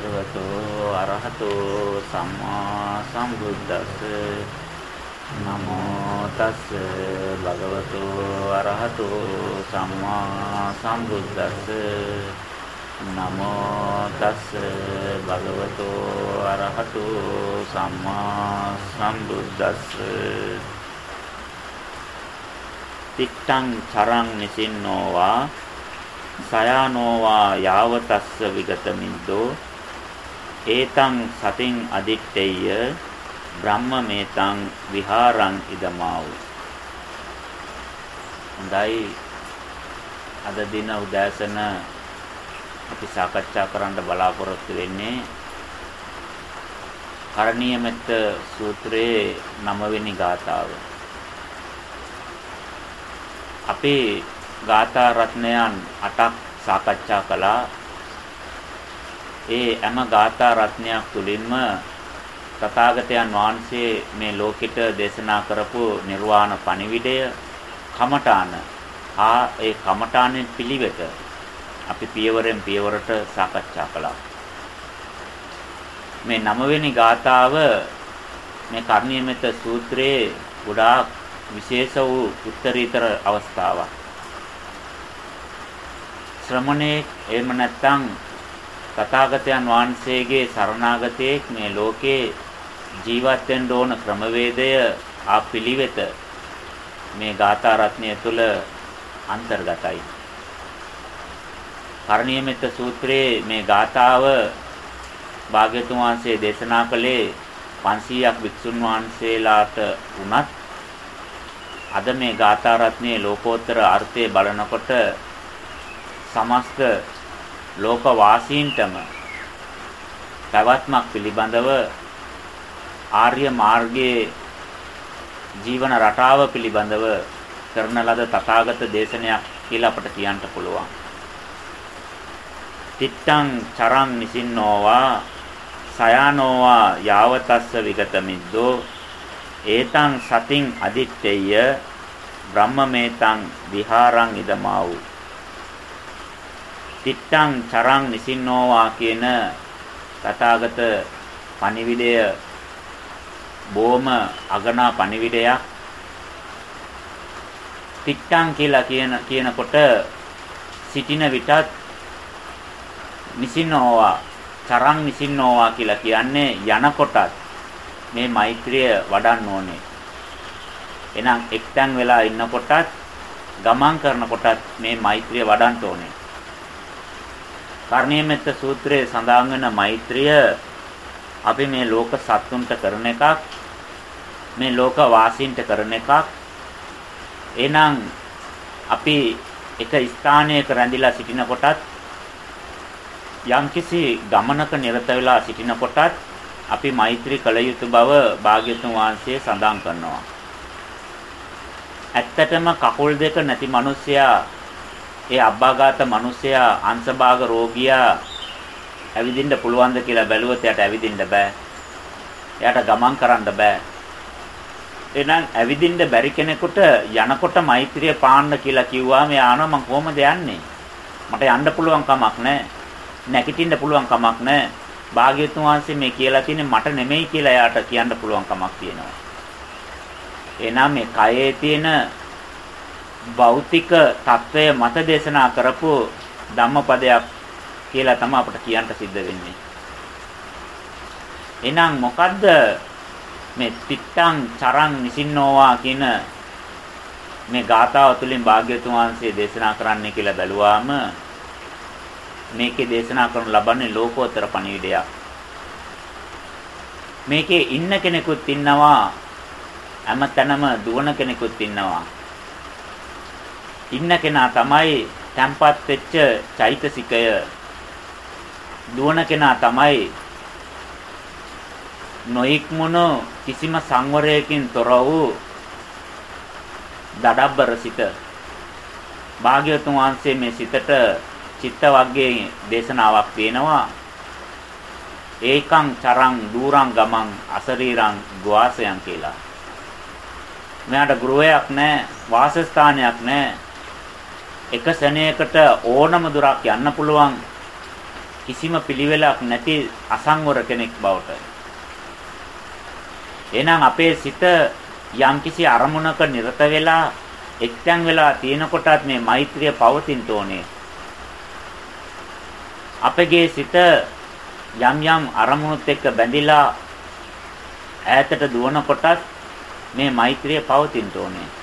භගවතු අරහතෝ සම්මා සම්බුද්දස්ස. නමෝ තස්ස භගවතු අරහතෝ සම්මා සම්බුද්දස්ස. නමෝ තස්ස භගවතු අරහතෝ සම්මා සම්බුද්දස්ස. තිත්තං චරං නිසින්නෝවා සයානෝවා යාවතස්ස විගතමින්දෝ. ඒතං සතින් අදිත්තේය බ්‍රහ්මමේතං විහාරං ඉදමාවු හොඳයි අද දින උදෑසන අපි සාකච්ඡා කරන්න බලාපොරොත්තු වෙන්නේ කරණීය මෙත්ත සූත්‍රයේ 9 වෙනි ගාථාව. අපේ ගාථා රත්නයන් 8ක් සාකච්ඡා කළා. ඒ හැම ගාථා රත්නයක් තුලින්ම තථාගතයන් වහන්සේ මේ ලෝකෙට දේශනා කරපු නිර්වාණ පණිවිඩය කමඨාන ආ ඒ කමඨානෙන් පිළිවෙත අපි පියවරෙන් පියවරට සාකච්ඡා කළා. මේ නවවෙනි ගාථාව මේ කර්ණීයමෙත සූත්‍රයේ ගොඩාක් විශේෂ වූ උත්තරීතර අවස්ථාවක්. ශ්‍රමණේ එහෙම නැත්නම් තථාගතයන් වහන්සේගේ සරණාගතයෙක් මේ ලෝකේ ජීවත් වෙන්න ඕන ක්‍රමවේදය ආ පිළිවෙත මේ ගාථා රත්නය තුල අන්තර්ගතයි. කරණීයමෙත්ත සූත්‍රයේ මේ ගාථාව භාග්‍යතුන් වහන්සේ දේශනා කළේ 500ක් වික්ෂුන් වහන්සේලාට වුණත් අද මේ ගාථා රත්නයේ ලෝකෝත්තර අර්ථය බලනකොට සමස්ත ලෝක වාසීන්ටම පැවැත්මක් පිළිබඳව ආර්ය මාර්ගයේ ජීවන රටාව පිළිබඳව කරන ලද තථාගත දේශනයක් කියලා අපට කියන්න පුළුවන්. තිත්තං චරං නිසින්නෝවා සයානෝවා යාවතස්ස විගතමිද්දෝ ඒතං සතින් අදිත්තේය බ්‍රහ්මමේතං විහාරං ඉදමාවු තිත්තං චරං නිසින්නෝවා කියන තථාගත පණිවිඩය බොහොම අගනා පණිවිඩයක් තිත්තං කියලා කියන කියනකොට සිටින විටත් නිසින්නෝවා චරං නිසින්නෝවා කියලා කියන්නේ යනකොටත් මේ මෛත්‍රිය වඩන්න ඕනේ. එහෙනම් එක්තැන් වෙලා ඉන්නකොටත් ගමන් කරනකොටත් මේ මෛත්‍රිය වඩන්න ඕනේ. කර්ණීයමෙත්ත සූත්‍රයේ සඳහන් වෙන මෛත්‍රිය අපි මේ ලෝක සත්තුන්ට කරන එකක් මේ ලෝක වාසීන්ට කරන එකක් එහෙනම් අපි එක ස්ථානයක රැඳිලා සිටින කොටත් යම්කිසි ගමනක නිරත වෙලා සිටින කොටත් අපි මෛත්‍රී කළ යුතු බව භාග්‍යතුන් වහන්සේ සඳහන් කරනවා. ඇත්තටම කකුල් දෙක නැති මිනිසයා ඒ අබ්බාගත මිනිසයා අංශභාග රෝගියා ඇවිදින්න පුළුවන්ද කියලා බැලුවොත් එයාට ඇවිදින්න බෑ. එයාට ගමන් කරන්න බෑ. එහෙනම් ඇවිදින්න බැරි කෙනෙකුට යනකොට මෛත්‍රිය පාන්න කියලා කිව්වාම එයා මම කොහොමද යන්නේ? මට යන්න පුළුවන් කමක් නැහැ. නැගිටින්න පුළුවන් කමක් නැහැ. භාග්‍යතුන් වහන්සේ මේ කියලා තියෙන්නේ මට නෙමෙයි කියලා එයාට කියන්න පුළුවන් කමක් තියෙනවා. එහෙනම් මේ කයේ තියෙන භෞතික తত্ত্বය මත දේශනා කරපු ධම්මපදයක් කියලා තමයි අපට කියන්න සිද්ධ වෙන්නේ. එහෙනම් මොකද්ද මේ තිත්තං චරං නිසින්නෝවා කියන මේ ගාථාව තුළින් භාග්‍යතුන් වහන්සේ දේශනා කරන්නේ කියලා බැලුවාම මේකේ දේශනා කරන ලබන්නේ ලෝකෝත්තර පණිවිඩයක්. මේකේ ඉන්න කෙනෙකුත් ඉන්නවා, හැමතැනම දුවන කෙනෙකුත් ඉන්නවා. ඉන්න කෙනා තමයි තැම්පත් වෙච්ච චෛතසිකය. දුවන කෙනා තමයි නොයික්මුණු කිසිම සංවරයකින් තොර වූ දඩබ්බර සිත. භාග්‍යවතුන් වහන්සේ මේ සිතට චිත්ත වර්ගයේ දේශනාවක් තියෙනවා ඒකං චරං දූරං ගමං අසරීරං ගවාසයන් කියලා. මෙයාට ගෘහයක් නැහැ, වාසස්ථානයක් නැහැ. එක සෙනෙයකට ඕනම දුරක් යන්න පුළුවන්. කිසිම පිළිවෙලක් නැති අසංවර කෙනෙක් බවට. එහෙනම් අපේ සිත යම්කිසි අරමුණක නිරත වෙලා එක්තැන් වෙලා තියෙනකොටත් මේ මෛත්‍රිය පවතින්න ඕනේ. අපගේ සිත යම් යම් අරමුණුත් එක්ක බැඳිලා ඈතට දුවන කොටත් මේ මෛත්‍රිය පවතින්න ඕනේ.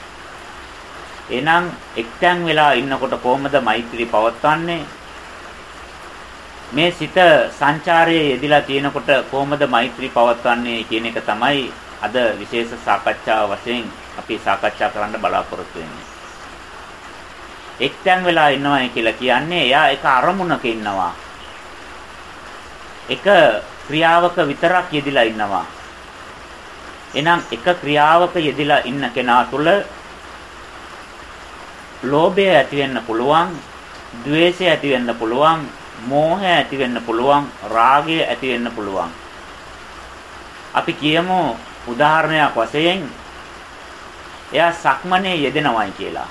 එහෙනම් එක්තැන් වෙලා ඉන්නකොට කොහොමද මෛත්‍රිය පවත්වන්නේ? මේ සිත සංචාරයේ යෙදিলা තියෙනකොට කොහොමද මෛත්‍රී පවත්වන්නේ කියන එක තමයි අද විශේෂ සාකච්ඡාව වශයෙන් අපි සාකච්ඡා කරන්න බලාපොරොත්තු වෙන්නේ. එක්තැන් වෙලා ඉන්නවයි කියලා කියන්නේ එයා එක අරමුණක ඉන්නවා. එක ක්‍රියාවක විතරක් යෙදිලා ඉන්නවා. එහෙනම් එක ක්‍රියාවක යෙදිලා ඉන්න කෙනා තුළ ලෝභය ඇති වෙන්න පුළුවන්, ద్వේෂය ඇති වෙන්න පුළුවන්, මෝහය ඇති වෙන්න පුළුවන්, රාගය ඇති වෙන්න පුළුවන්. අපි කියමු උදාහරණයක් වශයෙන් එයා සක්මනේ යෙදෙනවයි කියලා.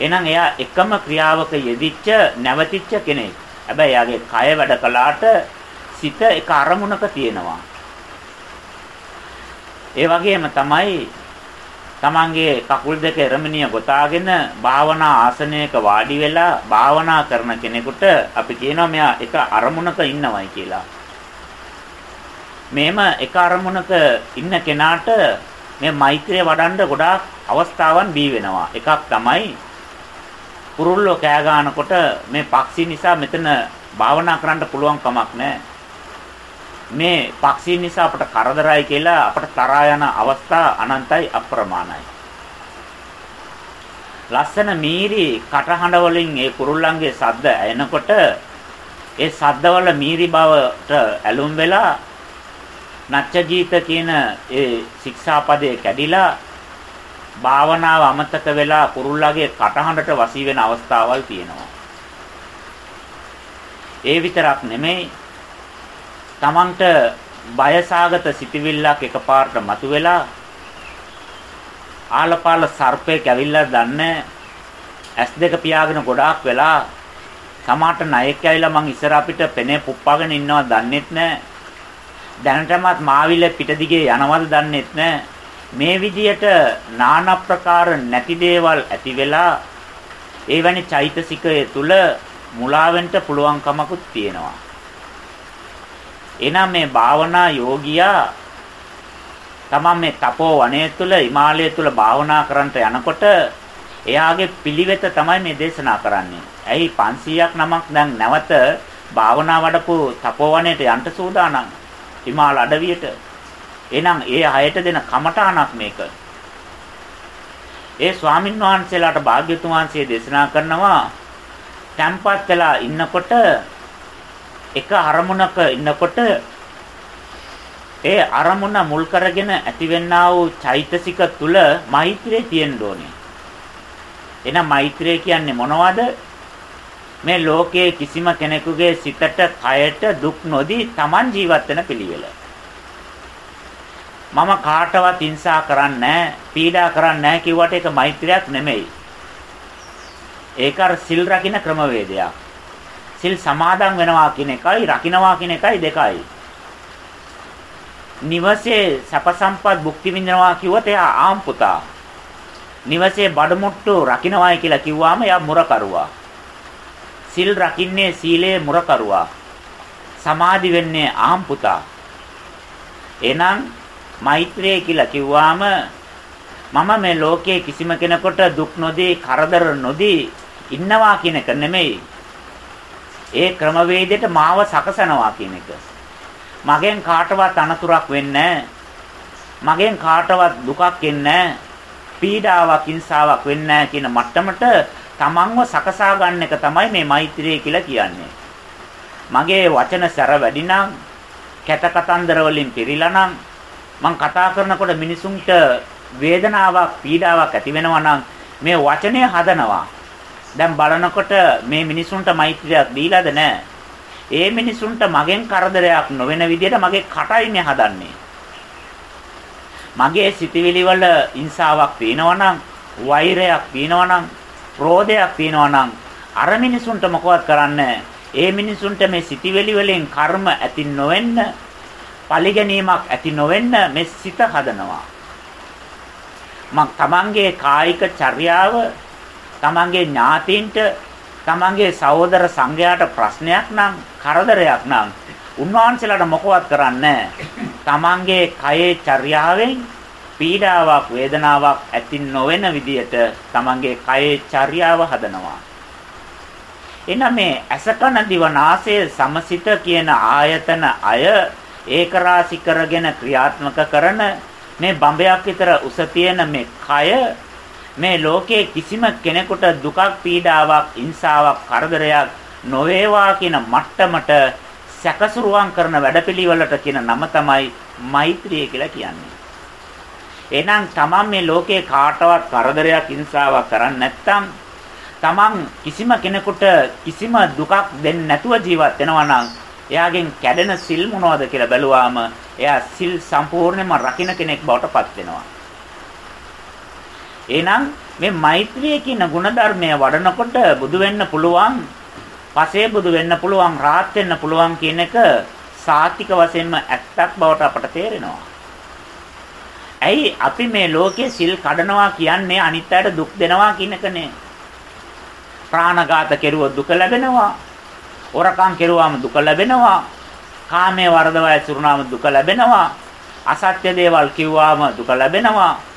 එහෙනම් එයා එකම ක්‍රියාවක යෙදිච්ච නැවතිච්ච කෙනෙක්. හැබැයි එයාගේ කය වැඩ කළාට සිත එක අරමුණක තියෙනවා. ඒ වගේම තමයි තමන්ගේ කකුල් දෙක එරමිනිය ගොතාගෙන භාවනා ආසනයක වාඩි වෙලා භාවනා කරන කෙනෙකුට අපි කියනවා මෙයා එක අරමුණක ඉන්නවයි කියලා. මේම එක අරමුණක ඉන්න කෙනාට මේ මෛත්‍රිය වඩන්න ගොඩාක් අවස්ථාවන් දී වෙනවා. එකක් තමයි කුරුල්ලෝ කෑ ගන්නකොට මේ පක්ෂි නිසා මෙතන භාවනා කරන්න පුළුවන් කමක් නැහැ. මේ පක්ෂීන් නිසා අපට කරදරයි කියලා අපට තරහා යන අවස්ථා අනන්තයි අප්‍රමාණයි. ලස්සන මීරි කටහඬ වලින් ඒ කුරුල්ලන්ගේ සද්ද ඇහෙනකොට ඒ සද්දවල මීරි බවට ඇලුම් වෙලා නච්චජීත කියන ඒ ශික්ෂාපදයේ කැඩිලා භාවනාව අමතක වෙලා කුරුල්ලාගේ කටහඬට වසී වෙන අවස්ථාවල් තියෙනවා. ඒ විතරක් නෙමෙයි තමන්ට බයසාගත සිටිවිල්ලක් එකපාරට මතුවෙලා ආලපාල සර්පේ කැවිල්ලා දන්නේ ඇස් දෙක පියාගෙන ගොඩාක් වෙලා තමාට ණයෙක් ඇවිල්ලා මං ඉස්සර අපිට පෙනේ පුප්පාගෙන ඉන්නවා දන්නෙත් නැහැ දැනටමත් මාවිල පිටදිගේ යනවද දන්නෙත් නැහැ මේ විදියට নানা ප්‍රකාර නැති දේවල් ඇති වෙලා ඒවැනි චෛතසිකයේ තුල මුලාවෙන්න පුළුවන් කමකුත් තියෙනවා. එනම් මේ භාවනා යෝගියා තමන් මේ තපෝ වනයේ තුල හිමාලය තුල භාවනා කරන්නට යනකොට එයාගේ පිළිවෙත තමයි මේ දේශනා කරන්නේ. ඇයි 500ක් නමක් දැන් නැවත භාවනා වඩපු තපෝ වනයේට යන්න සූදානම්. හිමාල අඩවියට. එහෙනම් ඒ හයට දෙන කමඨාණක් මේක. ඒ ස්වාමින් වහන්සේලාට භාග්‍යතුන් වහන්සේ දේශනා කරනවා තැම්පත් වෙලා ඉන්නකොට එක අරමුණක ඉන්නකොට ඒ අරමුණ මුල් කරගෙන ඇතිවෙනා වූ චෛතසික තුල මෛත්‍රිය තියෙන්න ඕනේ. එහෙනම් මෛත්‍රිය කියන්නේ මොනවද? මේ ලෝකයේ කිසිම කෙනෙකුගේ සිතට, කයට දුක් නොදී Taman ජීවත් වෙන පිළිවෙල. මම කාටවත් හිංසා කරන්නේ පීඩා කරන්නේ කිව්වට ඒක මෛත්‍රියක් නෙමෙයි. ඒක අර සිල් රකින්න ක්‍රමවේදයක්. සිල් සමාදන් වෙනවා කියන එකයි රකින්නවා කියන එකයි දෙකයි. නිවසේ සැප සම්පත් භුක්ති විඳිනවා කිව්වොත් එයා ආම්පුතා. නිවසේ බඩමුට්ටු රකින්නවායි කියලා කිව්වාම එයා මුරකරුවා. සිල් රකින්නේ සීලයේ මුරකරුවා. සමාධි වෙන්නේ ආම්පුතා. එහෙනම් මෛත්‍රිය කියලා කිව්වාම මම මේ ලෝකයේ කිසිම කෙනෙකුට දුක් නොදී කරදර නොදී ඉන්නවා කියන එක නෙමෙයි ඒ ක්‍රමවේදයට මාව සකසනවා කියන එක. මගෙන් කාටවත් අනතුරක් වෙන්නේ මගෙන් කාටවත් දුකක් එන්නේ පීඩාවක් හිංසාවක් වෙන්නේ කියන මට්ටමට තමන්ව සකසා ගන්න එක තමයි මේ මෛත්‍රිය කියලා කියන්නේ. මගේ වචන සැර වැඩි නම් කැත කතන්දර වලින් පිරීලා නම් මං කතා කරනකොට මිනිසුන්ට වේදනාවක් පීඩාවක් ඇති වෙනවා නම් මේ වචනය හදනවා දැන් බලනකොට මේ මිනිසුන්ට මෛත්‍රියක් දීලාද නැහැ. ඒ මිනිසුන්ට මගෙන් කරදරයක් නොවන විදිහට මගේ කටයිනේ හදන්නේ. මගේ සිතවිලි වල ඉන්සාවක් පේනවනම්, වෛරයක් පේනවනම්, ක්‍රෝධයක් පේනවනම් අර මිනිසුන්ට මොකවත් කරන්නේ ඒ මිනිසුන්ට මේ සිටිවිලි වලින් කර්ම ඇති නොවෙන්න, පරිගැනීමක් ඇති නොවෙන්න මේ සිත හදනවා. මක් තමන්ගේ කායික චර්යාව තමන්ගේ ඥාතීන්ට තමන්ගේ සහෝදර සංඝයාට ප්‍රශ්නයක් නම් කරදරයක් නම් උන්වහන්සේලාට මොකවත් කරන්නේ තමන්ගේ කයේ චර්යාවෙන් පීඩාවක් වේදනාවක් ඇති නොවන විදියට තමන්ගේ කයේ චර්යාව හදනවා. එනම් මේ අසකන දිවනාසය සමසිත කියන ආයතන අය ඒකරාශි කරගෙන ක්‍රියාත්මක කරන මේ බඹයක් විතර උස තියෙන මේ කය මේ ලෝකයේ කිසිම කෙනෙකුට දුකක් පීඩාවක් ඉන්සාවක් කරදරයක් නොවේවා කියන මට්ටමට සැකසුරුවම් කරන වැඩපිළිවෙලට කියන නම තමයි මෛත්‍රිය කියලා කියන්නේ. එහෙනම් තමන් මේ ලෝකේ කාටවත් කරදරයක් ඉන්සාවක් කරන්නේ නැත්නම් තමන් කිසිම කෙනෙකුට කිසිම දුකක් දෙන්නේ නැතුව ජීවත් වෙනවා නම් එයාගෙන් කැඩෙන සිල් මොනවද කියලා බැලුවාම එයා සිල් සම්පූර්ණයෙන්ම රකින්න කෙනෙක් බවට පත් වෙනවා. එහෙනම් මේ මෛත්‍රිය කියන ಗುಣධර්මය වඩනකොට බුදු වෙන්න පුළුවන්, පසේ බුදු වෙන්න පුළුවන්, රාහත් වෙන්න පුළුවන් කියන එක සාතික වශයෙන්ම ඇත්තක් බවට අපට තේරෙනවා. ඇයි අපි මේ ලෝකයේ සිල් කඩනවා කියන්නේ අනිත් අයට දුක් දෙනවා කියන එකනේ. ප්‍රාණඝාත කෙරුවොත් දුක ලැබෙනවා. හොරකම් කෙරුවාම දුක ලැබෙනවා. කාමයේ වර්ධව ඇසුරුනාම දුක ලැබෙනවා. අසත්‍ය දේවල් කිව්වාම දුක ලැබෙනවා.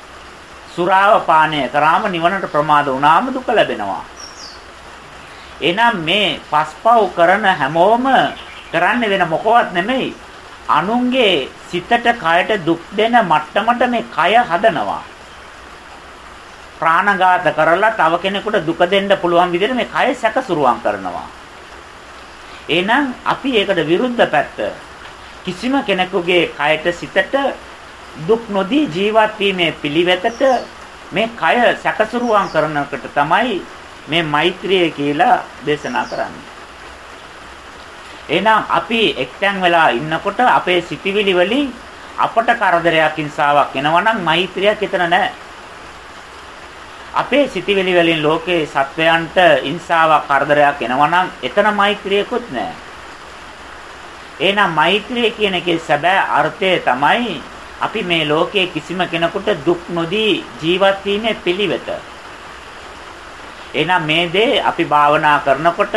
සුරාව පානය කරාම නිවනට ප්‍රමාද වුණාම දුක ලැබෙනවා. එහෙනම් මේ පස්පව් කරන හැමෝම කරන්නේ වෙන මොකවත් නෙමෙයි. අනුන්ගේ සිතට කයට දුක් දෙන මට්ටමට මේ කය හදනවා. ප්‍රාණඝාත කරලා තව කෙනෙකුට දුක දෙන්න පුළුවන් විදිහට මේ කය සැකසුරුවම් කරනවා. එහෙනම් අපි ඒකට විරුද්ධ පැත්ත කිසිම කෙනෙකුගේ කයට සිතට දුක් නොදී ජීවත් වීමේ පිළිවෙතට මේ කය සැකසුරුවම් කරනකට තමයි මේ මෛත්‍රිය කියලා දේශනා කරන්නේ. එහෙනම් අපි එක්තැන් වෙලා ඉන්නකොට අපේ සිටිවිලි වලින් අපට කරදරයක් හිංසාවක් එනවා නම් මෛත්‍රියක් එතන නැහැ. අපේ සිටිවිලි වලින් ලෝකේ සත්වයන්ට හිංසාවක් කරදරයක් එනවා නම් එතන මෛත්‍රියකුත් නැහැ. එහෙනම් මෛත්‍රිය කියන එකේ සැබෑ අර්ථය තමයි අපි මේ ලෝකයේ කිසිම කෙනෙකුට දුක් නොදී ජීවත් වීමේ පිළිවෙත. එහෙනම් මේ දේ අපි භාවනා කරනකොට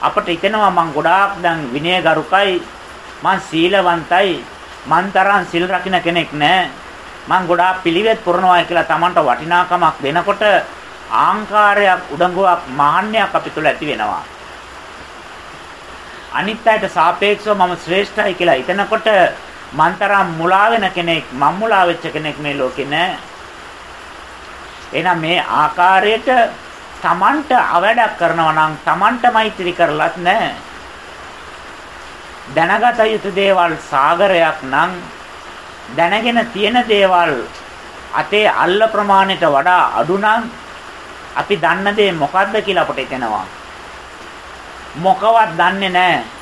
අපට හිතෙනවා මං ගොඩාක් දැන් විනයගරුකයි මං සීලවන්තයි මං තරම් සිල් රකින්න කෙනෙක් නෑ මං ගොඩාක් පිළිවෙත් පුරනවා කියලා Tamanට වටිනාකමක් දෙනකොට ආංකාරයක් උඩඟුවක් මහාන්‍යයක් අපි තුල ඇති වෙනවා. අනිත් අයට සාපේක්ෂව මම ශ්‍රේෂ්ඨයි කියලා හිතනකොට මන්තරම් මුලා වෙන කෙනෙක් මම් මුලා වෙච්ච කෙනෙක් මේ ලෝකේ නෑ. එහෙනම් මේ ආකාරයට Tamanට අවඩක් කරනවා නම් Tamanට මෛත්‍රී කරලත් නෑ. දැනගත යුතු දේවල් සාගරයක් නම් දැනගෙන තියෙන දේවල් අතේ අල්ල ප්‍රමාණයට වඩා අඩු නම් අපි දන්න දේ මොකද්ද කියලා අපට හිතෙනවා. මොකවත් දන්නේ නැහැ.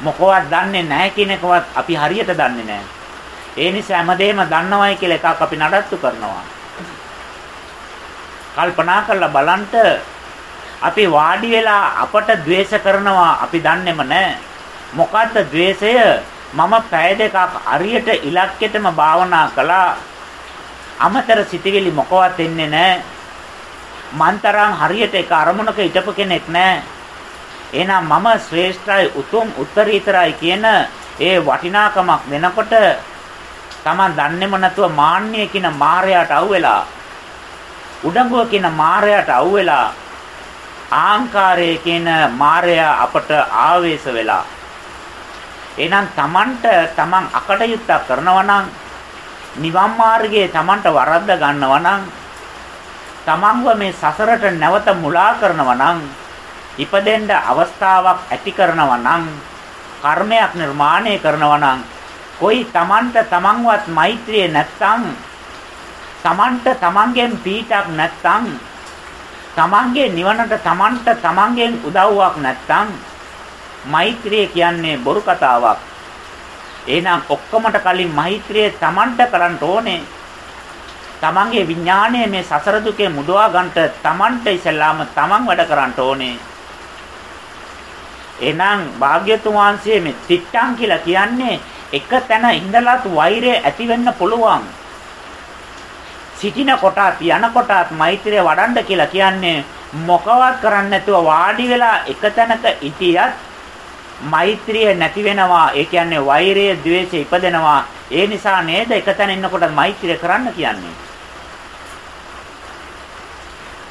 මොකවත් දන්නේ නැහැ කියන එකවත් අපි හරියට දන්නේ නැහැ. ඒ නිසා හැමදේම දන්නවයි කියලා එකක් අපි නඩත්තු කරනවා. කල්පනා කරලා බලන්න අපි වාඩි වෙලා අපට द्वेष කරනවා අපි දන්නේම නැහැ. මොකද්ද द्वेषය? මම පැය දෙකක් හරියට ඉලක්කෙටම භාවනා කළා. අමතර සිතිවිලි මොකවත් එන්නේ නැහැ. මන්තරම් හරියට එක අරමුණක හිටපු කෙනෙක් නැහැ. එහෙනම් මම ශ්‍රේෂ්ඨයි උතුම් උත්තරීතරයි කියන ඒ වටිනාකමක් වෙනකොට Taman දන්නේම නැතුව මාන්නය කියන මායයට අහුවෙලා උඩඟුව කියන මායයට අහුවෙලා ආංකාරය කියන මායя අපට ආවේශ වෙලා. එහෙනම් Tamanට Taman අකටයුත්තක් කරනවා නම් නිවන් මාර්ගයේ Tamanට වරද්ද ගන්නවා නම් Tamanව මේ සසරට නැවත මුලා කරනවා නම් ඉපදෙන්න අවස්ථාවක් ඇති කරනවා නම් කර්මයක් නිර්මාණය කරනවා නම් કોઈ Tamanට Tamanවත් මෛත්‍රිය නැත්තම් Tamanට Tamanගෙන් පීඩක් නැත්තම් Tamanගේ නිවනට Tamanට Tamanගෙන් උදව්වක් නැත්තම් මෛත්‍රිය කියන්නේ බොරු කතාවක්. එහෙනම් ඔක්කොමට කලින් මෛත්‍රිය Tamanට කරන්න ඕනේ. Tamanගේ විඥාණය මේ සසර දුකේ මුදවා ගන්නට Tamanට ඉස්සෙල්ලාම Taman වැඩ කරන්න ඕනේ. එහෙනම් භාග්‍යතුන් වහන්සේ මේ තිට්ටං කියලා කියන්නේ එක තැන ඉඳලාත් වෛරය ඇති වෙන්න පුළුවන්. සිටින කොටත් යන කොටත් මෛත්‍රිය වඩන්න කියලා කියන්නේ මොකවත් කරන්නේ නැතුව වාඩි වෙලා එක තැනක ඉතියත් මෛත්‍රිය නැති වෙනවා. ඒ කියන්නේ වෛරය, ద్వේෂය ඉපදෙනවා. ඒ නිසා නේද එක තැන ඉන්නකොට මෛත්‍රිය කරන්න කියන්නේ.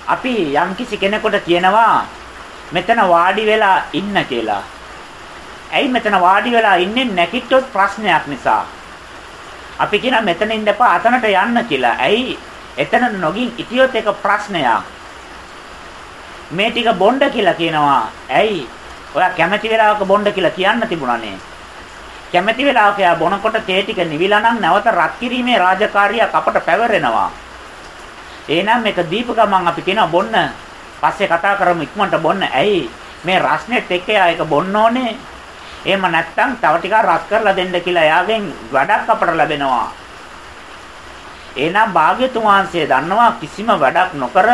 අපි යම්කිසි කෙනෙකුට කියනවා මෙතන වාඩි වෙලා ඉන්න කියලා. ඇයි මෙතන වාඩි වෙලා ඉන්නේ නැකිට්ටොත් ප්‍රශ්නයක් නිසා. අපි කියන මෙතන ඉන්න එපා අතනට යන්න කියලා. ඇයි? එතන නොගින් ඉතියොත් ඒක ප්‍රශ්නයක්. මේ ටික බොණ්ඩ කියලා කියනවා. ඇයි? ඔයා කැමැති වෙලාවක බොණ්ඩ කියලා කියන්න තිබුණානේ. කැමැති වෙලාවක යා බොනකොට තේ ටික නිවිලා නම් නැවත රත් කිරීමේ රාජකාරියක් අපට පැවරෙනවා. එහෙනම් මේක දීප ගමන් අපි කියනවා බොන්න. පස්සේ කතා කරමු ඉක්මනට බොන්න. ඇයි? මේ රස්නෙත් එක්ක යා ඒක බොන්න ඕනේ. එහෙම නැත්නම් තව ටිකක් රත් කරලා දෙන්න කියලා එයාගෙන් වැඩක් අපට ලැබෙනවා. එහෙනම් භාග්‍යතුන් වහන්සේ දන්නවා කිසිම වැඩක් නොකර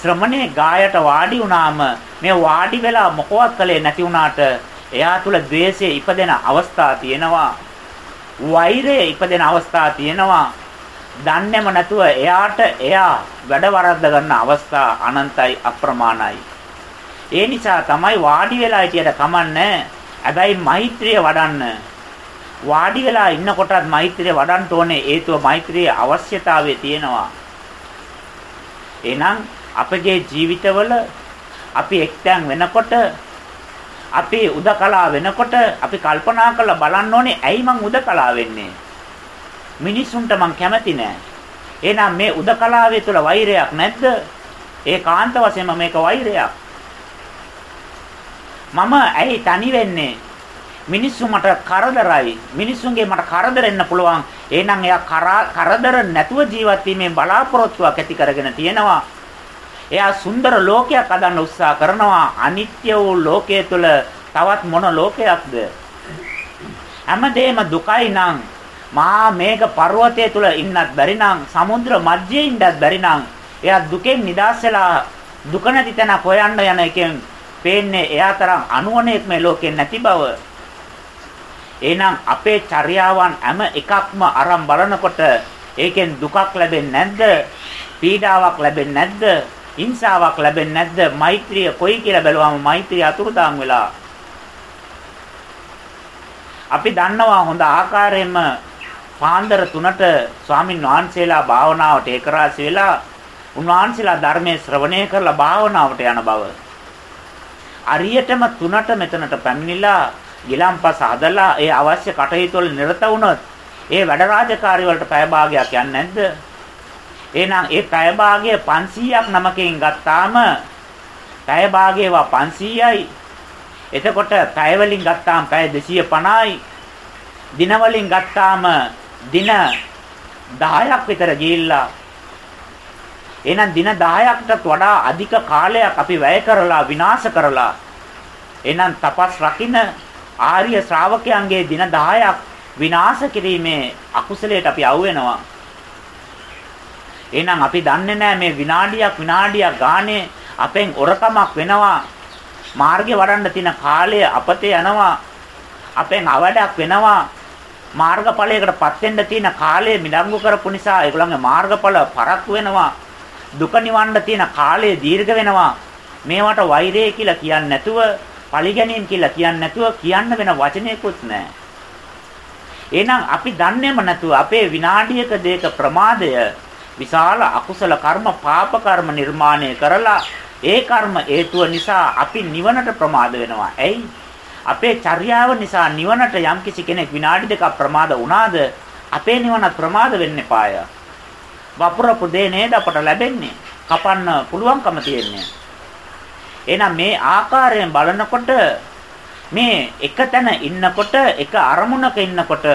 ශ්‍රමණේ ගායට වාඩි වුණාම මේ වාඩි වෙලා මොකවත් කළේ නැති වුණාට එයා තුල द्वේෂය ඉපදෙන අවස්ථා තියෙනවා. වෛරය ඉපදෙන අවස්ථා තියෙනවා. දන්නේම නැතුව එයාට එයා වැඩ වරද්ද ගන්න අවස්ථා අනන්තයි අප්‍රමාණයි. ඒ නිසා තමයි වාඩි වෙලා හිටියට කමන්නේ. හැබැයි මෛත්‍රිය වඩන්න වාඩි වෙලා ඉන්නකොටත් මෛත්‍රිය වඩන්න ඕනේ හේතුව මෛත්‍රියේ අවශ්‍යතාවය තියෙනවා. එහෙනම් අපගේ ජීවිතවල අපි එක්තැන් වෙනකොට අපි උදකලා වෙනකොට අපි කල්පනා කරලා බලන්න ඕනේ ඇයි මං උදකලා වෙන්නේ මිනිසුන්ට මං කැමති නෑ. එහෙනම් මේ උදකලාවේ තුල වෛරයක් නැද්ද? ඒකාන්ත වශයෙන්ම මේක වෛරයක්. මම ඇයි තනි වෙන්නේ? මිනිස්සු මට කරදරයි. මිනිස්සුන්ගේ මට කරදර එන්න පුළුවන්. එහෙනම් එයා කරදර නැතුව ජීවත් වීමේ බලාපොරොත්තුවක් ඇති කරගෙන තියෙනවා. එයා සුන්දර ලෝකයක් හදන්න උත්සාහ කරනවා. අනිත්‍ය වූ ලෝකයේ තුල තවත් මොන ලෝකයක්ද? හැමදේම දුකයි නම් මහා මේඝ පර්වතයේ තුල ඉන්නත් බැරි නම් සමුද්‍ර මැදයේ ඉන්නත් බැරි නම් එයා දුකෙන් නිදහස් වෙලා දුක නැති තැන හොයන්න යන එකෙන් පේන්නේ එයා තරම් අනුවණෙක් මේ ලෝකේ නැති බව එහෙනම් අපේ චර්යාවන් හැම එකක්ම අරන් බලනකොට ඒකෙන් දුකක් ලැබෙන්නේ නැද්ද? පීඩාවක් ලැබෙන්නේ නැද්ද? හිංසාවක් ලැබෙන්නේ නැද්ද? මෛත්‍රිය කොයි කියලා බැලුවාම මෛත්‍රිය අතුරුදාන් වෙලා. අපි දන්නවා හොඳ ආකාරයෙන්ම පාන්දර 3ට ස්වාමින් වහන්සේලා භාවනාවට ඒකරාශි වෙලා උන්වහන්සේලා ධර්මයේ ශ්‍රවණය කරලා භාවනාවට යන බව. අරියටම 3ට මෙතනට පැමිණිලා ගිලම්පස හදලා ඒ අවශ්‍ය කටයුතු වල නිරත වුණොත් ඒ වැඩ රාජකාරි වලට පැය භාගයක් යන්නේ නැද්ද? එහෙනම් ඒ පැය භාගය 500ක් නමකින් ගත්තාම පැය භාගයවා 500යි. එතකොට පැය වලින් ගත්තාම පැය 250යි. දින වලින් ගත්තාම දින 10ක් විතර ගිහිල්ලා එහෙනම් දින 10කටත් වඩා අධික කාලයක් අපි වැය කරලා විනාශ කරලා එහෙනම් තපස් රකින්න ආර්ය ශ්‍රාවකයන්ගේ දින 10ක් විනාශ කිරීමේ අකුසලයට අපි අවු වෙනවා එහෙනම් අපි දන්නේ නැහැ මේ විනාඩියක් විනාඩියක් ගානේ අපෙන් ඔරකමක් වෙනවා. මාර්ගේ වඩන්න තියෙන කාලය අපතේ යනවා. අපෙන් අවඩක් වෙනවා. මාර්ගඵලයකටපත් වෙන්න තියෙන කාලය මිලංගු කරපු නිසා ඒගොල්ලන්ගේ මාර්ගඵල පරක්කු වෙනවා. දුක නිවන්න තියෙන කාලය දීර්ඝ වෙනවා. මේවට වෛරය කියලා කියන්නේ නැතුව, පරිගැනීම් කියලා කියන්නේ නැතුව කියන්න වෙන වචනයකුත් නැහැ. එහෙනම් අපි දන්නේම නැතුව අපේ විනාඩියක දෙක ප්‍රමාදය විශාල අකුසල කර්ම පාප කර්ම නිර්මාණය කරලා ඒ කර්ම හේතුව නිසා අපි නිවනට ප්‍රමාද වෙනවා. ඇයි? අපේ චර්යාව නිසා නිවනට යම්කිසි කෙනෙක් විනාඩි දෙකක් ප්‍රමාද වුණාද අපේ නිවනත් ප්‍රමාද වෙන්න එපාය. වපුරපු දේ නේද අපට ලැබෙන්නේ. කපන්න පුළුවන්කම තියෙන්නේ. එහෙනම් මේ ආකාරයෙන් බලනකොට මේ එක තැන ඉන්නකොට එක අරමුණක ඉන්නකොට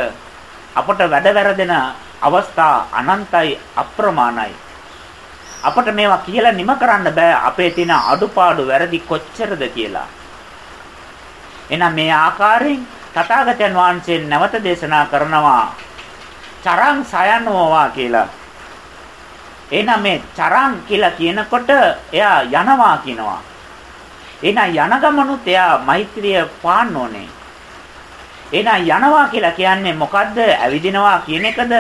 අපට වැඩ වැරදෙන අවස්ථා අනන්තයි අප්‍රමාණයි. අපට මේවා කියලා නිම කරන්න බෑ අපේ තියෙන අඩුපාඩු වැරදි කොච්චරද කියලා. එහෙනම් මේ ආකාරයෙන් තථාගතයන් වහන්සේ නැවත දේශනා කරනවා චරං සයනෝවා කියලා. එහෙනම් මේ චරං කියලා කියනකොට එයා යනවා කියනවා. එහෙනම් යන ගමනුත් එයා මෛත්‍රිය පාන්න ඕනේ. එහෙනම් යනවා කියලා කියන්නේ මොකද්ද? ඇවිදිනවා කියන එකද?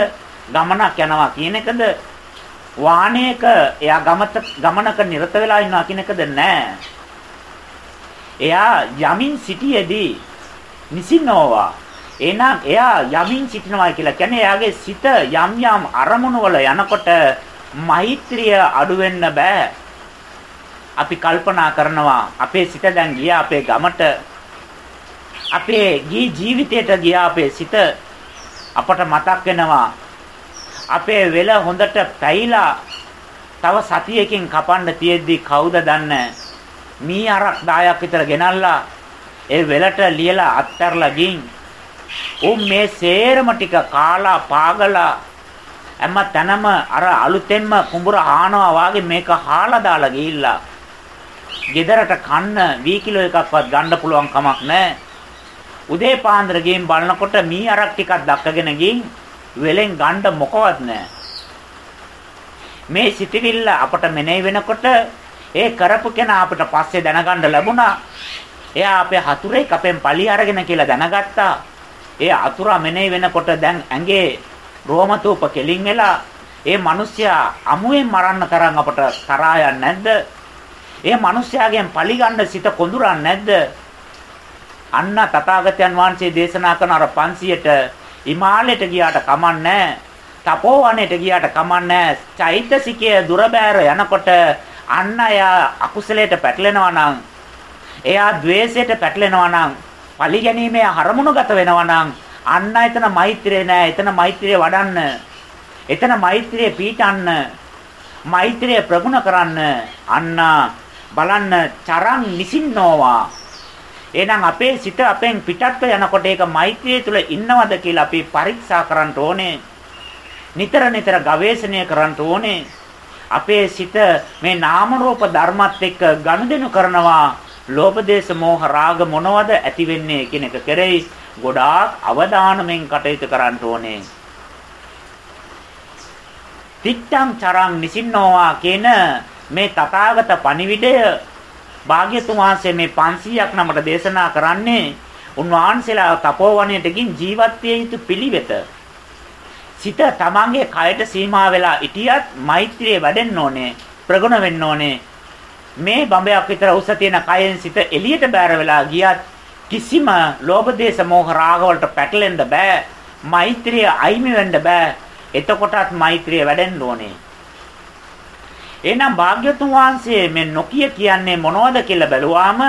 ගමනක් යනවා කියන එකද? වාහනයක එයා ගමත ගමනක නිරත වෙලා ඉන්නවා කියන එකද නැහැ. එයා යමින් සිටියේදී නිසිනෝවා. එහෙනම් එයා යමින් සිටිනවා කියලා කියන්නේ එයාගේ සිත යම් යම් අරමුණු වල යනකොට මෛත්‍රිය අඩු වෙන්න බෑ. අපි කල්පනා කරනවා අපේ සිත දැන් ගියා අපේ ගමට අපේ ගී ජීවිතයට ගියා අපේ සිත අපට මතක් වෙනවා අපේ වෙල හොඳට පැයිලා තව සතියකින් කපන්න තියෙද්දි කවුද දන්නේ මී අරක් 10ක් විතර ගෙනල්ලා ඒ වෙලට ලියලා අත්හැරලා ගින් උන් මේ සේරම ටික කාලා පාගලා හැම තැනම අර අලුතෙන්ම කුඹුර ආනවා වාගේ මේක හාලා දාලා ගිහිල්ලා ගෙදරට කන්න වී කිලෝ එකක්වත් ගන්න පුළුවන් කමක් නැහැ. උදේ පාන්දර ගිහින් බලනකොට මී අරක් ටිකක් දක්කගෙන ගින් වෙලෙන් ගන්න මොකවත් නැහැ. මේ සිටිවිල්ල අපට මෙනෙහි වෙනකොට ඒ කරපු කෙනා අපිට පස්සේ දැනගන්න ලැබුණා. එයා අපේ හතුරෙක් අපෙන් පලි අරගෙන කියලා දැනගත්තා. ඒ අතුරා මෙනෙහි වෙනකොට දැන් ඇඟේ රෝමතූප කෙලින් වෙලා ඒ මිනිස්සයා අමුයෙන් මරන්න තරම් අපට තරහා නැද්ද? ඒ මිනිස්යාගෙන් පලිගන්න සිත කොඳුරන්නේ නැද්ද? අන්න තථාගතයන් වහන්සේ දේශනා කරන අර 500ට හිමාලයට ගියාට කමන්නේ තපෝවනයට ගියාට කමන්නේ චෛතසිකය දුර බෑර යනකොට අන්න එයා අකුසලයට පැටලෙනවා නම් එයා द्वේෂයට පැටලෙනවා නම් පලි ගැනීමේ හරමුණුගත වෙනවා නම් අන්න එතන මෛත්‍රිය නෑ. එතන මෛත්‍රිය වඩන්න එතන මෛත්‍රිය පීඨන්න මෛත්‍රිය ප්‍රගුණ කරන්න අන්න බලන්න චරං නිසින්නෝවා එහෙනම් අපේ සිත අපෙන් පිටත්ව යනකොට ඒක මෛත්‍රිය තුල ඉන්නවද කියලා අපි පරීක්ෂා කරන්න ඕනේ. නිතර නිතර ගවේෂණය කරන්න ඕනේ. අපේ සිත මේ නාම රූප ධර්මත් එක්ක ගනුදෙනු කරනවා ලෝභ දේශ මොහ රාග මොනවද ඇති වෙන්නේ කියන එක කෙරෙහි ගොඩාක් අවධානයෙන් කටයුතු කරන්න ඕනේ. තිත්තං චරං නිසින්නෝවා කියන මේ තථාගත පණිවිඩය භාග්‍යතුන් වහන්සේ මේ 500ක් නමට දේශනා කරන්නේ උන්වහන්සේලා තපෝවණයට ගින් ජීවත් විය යුතු පිළිවෙත. සිත තමන්ගේ කයට සීමා වෙලා ඉටියත් මෛත්‍රිය වැඩෙන්න ඕනේ ප්‍රගුණ වෙන්න ඕනේ. මේ බඹයක් විතර උස තියෙන කයෙන් සිත එළියට බෑර වෙලා ගියත් කිසිම ලෝභ දේශ මොහ රාග වලට පැටලෙන්න බෑ. මෛත්‍රිය අයිමි වෙන්න බෑ. එතකොටත් මෛත්‍රිය වැඩෙන්න ඕනේ. එහෙනම් භාග්‍යතුන් වහන්සේ මේ නොකිය කියන්නේ මොනවද කියලා බැලුවාම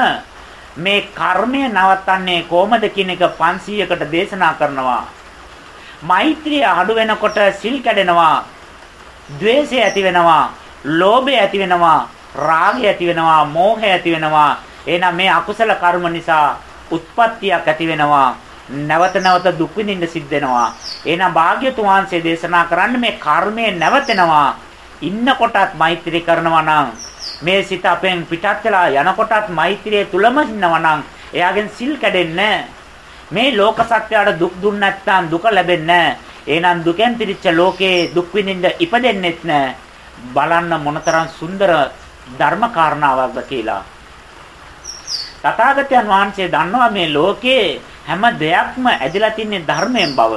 මේ කර්මය නවත්තන්නේ කොහොමද කියන එක 500කට දේශනා කරනවා. මෛත්‍රිය අඩු වෙනකොට සිල් කැඩෙනවා. ද්වේෂය ඇති වෙනවා. ලෝභය ඇති වෙනවා. රාගය ඇති වෙනවා. මෝහය ඇති වෙනවා. එහෙනම් මේ අකුසල කර්ම නිසා උත්පත්තියක් ඇති වෙනවා. නැවත නැවත දුක් විඳින්න සිද්ධ වෙනවා. එහෙනම් භාග්‍යතුන් වහන්සේ දේශනා කරන්නේ මේ කර්මය නැවතෙනවා. ඉන්නකොටත් මෛත්‍රී කරනවා නම් මේ සිත අපෙන් පිටත් වෙලා යනකොටත් මෛත්‍රිය තුලම ඉන්නවා නම් එයාගෙන් සිල් කැඩෙන්නේ මේ ලෝක සත්‍යයට දුක් දුන්න නැත්නම් දුක ලැබෙන්නේ එහෙනම් දුකෙන් පිරිච්ච ලෝකේ දුක් විඳින්න ඉපදෙන්නෙත් නැහැ. බලන්න මොනතරම් සුන්දර ධර්ම කාරණාවක්ද කියලා. තථාගතයන් වහන්සේ දන්නවා මේ ලෝකේ හැම දෙයක්ම ඇදලා තින්නේ ධර්මයෙන් බව.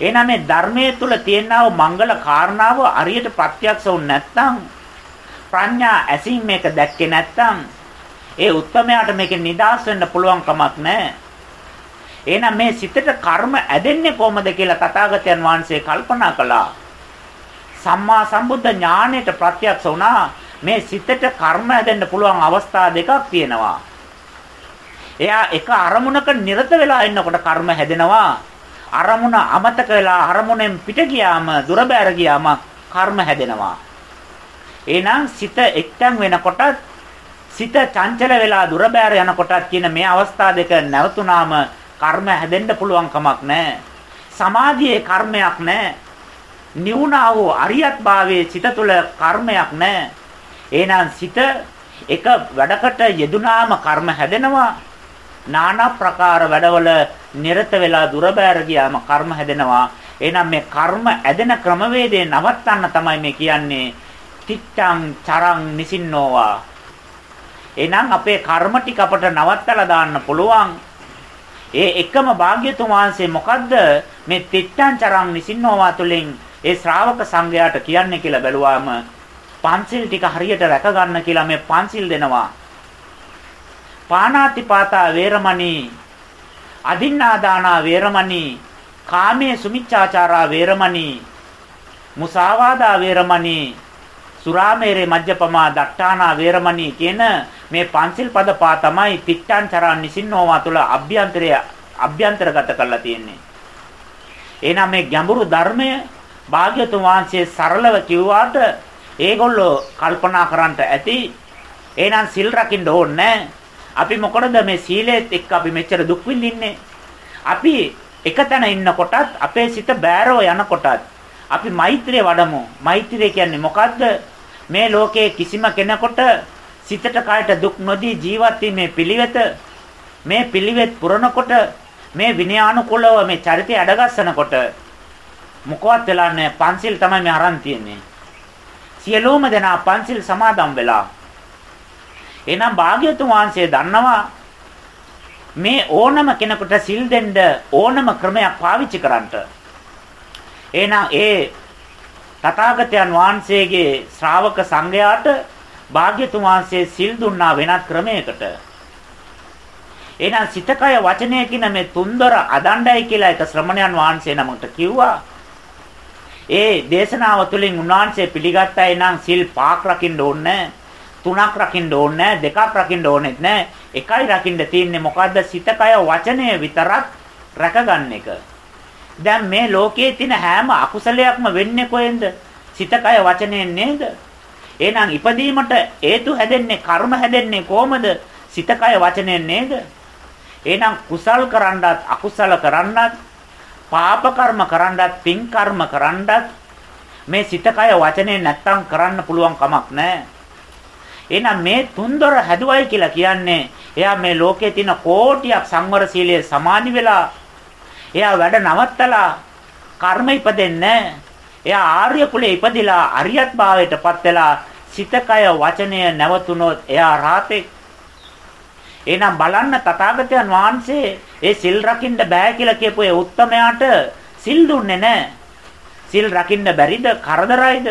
එහෙනම් මේ ධර්මයේ තුල තියෙනා වූ මංගල කාරණාව අරියට ප්‍රත්‍යක්ෂ වුනේ නැත්නම් ප්‍රඥා ඇසින් මේක දැක්කේ නැත්නම් ඒ උත්තරමයාට මේකෙන් නිදහස් වෙන්න පුළුවන් කමක් නැහැ. එහෙනම් මේ සිතට කර්ම ඇදෙන්නේ කොහොමද කියලා තථාගතයන් වහන්සේ කල්පනා කළා. සම්මා සම්බුද්ධ ඥාණයට ප්‍රත්‍යක්ෂ වුණා මේ සිතට කර්ම ඇදෙන්න පුළුවන් අවස්ථා දෙකක් තියෙනවා. එයා එක අරමුණක නිරත වෙලා ඉන්නකොට කර්ම හැදෙනවා. අරමුණ අමතක වෙලා අරමුණෙන් පිට ගියාම දුර බැර ගියාම කර්ම හැදෙනවා. එහෙනම් සිත එක්තන් වෙනකොටත් සිත චංචල වෙලා දුර බැර යනකොටත් කියන මේ අවස්ථා දෙක නැවතුනාම කර්ම හැදෙන්න පුළුවන් කමක් නැහැ. සමාධියේ කර්මයක් නැහැ. නිවුණා වූ අරියත් භාවයේ සිත තුළ කර්මයක් නැහැ. එහෙනම් සිත එක වැඩකට යෙදුනාම කර්ම හැදෙනවා. নানা ප්‍රකාර වැඩවල නිරත වෙලා දුර බෑර ගියාම කර්ම හැදෙනවා. එහෙනම් මේ කර්ම ඇදෙන ක්‍රමවේදය නවත්තන්න තමයි මේ කියන්නේ. තිත්තං චරං නිසින්නෝවා. එහෙනම් අපේ කර්ම ටික අපට නවත්තලා දාන්න පුළුවන්. ඒ එකම භාග්‍යතුන් වහන්සේ මොකද්ද මේ තිත්තංචරං නිසින්නෝවා තුලින් ඒ ශ්‍රාවක සංඝයාට කියන්නේ කියලා බැලුවාම පන්සිල් ටික හරියට රැක ගන්න කියලා මේ පන්සිල් දෙනවා. පාණාතිපාතා වේරමණී අදින්නාදානා වේරමණී කාමයේ සුමිච්ඡාචාරා වේරමණී මුසාවාදා වේරමණී සුරාමේරේ මජ්ජපමා දට්ඨානා වේරමණී කියන මේ පංචිල් පද පා තමයි තිට්ඨංචරා නිසින්නෝවා තුළ අභ්‍යන්තරය අභ්‍යන්තරගත කරලා තියෙන්නේ. එහෙනම් මේ ගැඹුරු ධර්මය භාග්‍යතුන් වහන්සේ සරලව කිව්වාට ඒගොල්ලෝ කල්පනා කරන්නට ඇති. එහෙනම් සිල් රකින්න ඕනේ අපි මොකටද මේ සීලෙත් එක්ක අපි මෙච්චර දුක් විඳින්නේ? අපි එකතැන ඉන්නකොටත් අපේ සිත බෑරව යනකොටත් අපි මෛත්‍රිය වඩමු. මෛත්‍රිය කියන්නේ මොකද්ද? මේ ලෝකයේ කිසිම කෙනෙකුට සිතට කායට දුක් නොදී ජීවත් වීමේ පිළිවෙත මේ පිළිවෙත් පුරනකොට මේ විනයානුකූලව මේ චරිතය අඩගස්සනකොට මොකවත් වෙලා නැහැ. පන්සිල් තමයි මේ අරන් තියෙන්නේ. සියලුම දෙනා පන්සිල් සමාදන් වෙලා. එහෙනම් භාග්‍යතුන් වහන්සේ දන්නවා මේ ඕනම කෙනෙකුට සිල් දෙන්න ඕනම ක්‍රමයක් පාවිච්චි කරන්නට එහෙනම් ඒ තථාගතයන් වහන්සේගේ ශ්‍රාවක සංඝයාට භාග්‍යතුන් වහන්සේ සිල් දුන්නා වෙනත් ක්‍රමයකට. එහෙනම් සිතකය වචනය කියන මේ තුන්දර අදණ්ඩයි කියලා එක ශ්‍රමණයන් වහන්සේ නමකට කිව්වා. ඒ දේශනාව තුළින් උන්වහන්සේ පිළිගත්තා එනම් සිල් පහක් රකින්න ඕනේ තුනක් රකින්න ඕනේ දෙකක් රකින්න ඕනෙත් නෑ එකයි රකින්න තියෙන්නේ මොකද්ද සිතකය වචනය විතරක් රැකගන්න එක. දැන් මේ ලෝකයේ තියෙන හැම අකුසලයක්ම වෙන්නේ කොහෙන්ද? සිතකය වචනයෙන් නේද? එහෙනම් ඉපදීමට හේතු හැදෙන්නේ කර්ම හැදෙන්නේ කොහමද? සිතකය වචනයෙන් නේද? එහෙනම් කුසල් කරන්නත් අකුසල කරන්නත් පාප කර්ම කරන්නත් පින් කර්ම කරන්නත් මේ සිතකය වචනේ නැත්තම් කරන්න පුළුවන් කමක් නැහැ. එහෙනම් මේ තුන්දොර හැදුවයි කියලා කියන්නේ එයා මේ ලෝකයේ තියෙන කෝටියක් සංවර සීලයේ සමානි වෙලා එයා වැඩ නවත්තලා කර්ම ඉපදෙන්නේ එයා ආර්ය කුලේ ඉපදිලා අරියත් භාවයටපත් වෙලා සිතකය වචනය නැවතුනොත් එයා රාතේ එහෙනම් බලන්න තථාගතයන් වහන්සේ ඒ සිල් රකින්න බෑ කියලා කියපු ඒ උත්තමයාට සිල් දුන්නේ නැහැ. සිල් රකින්න බැරිද? කරදරයිද?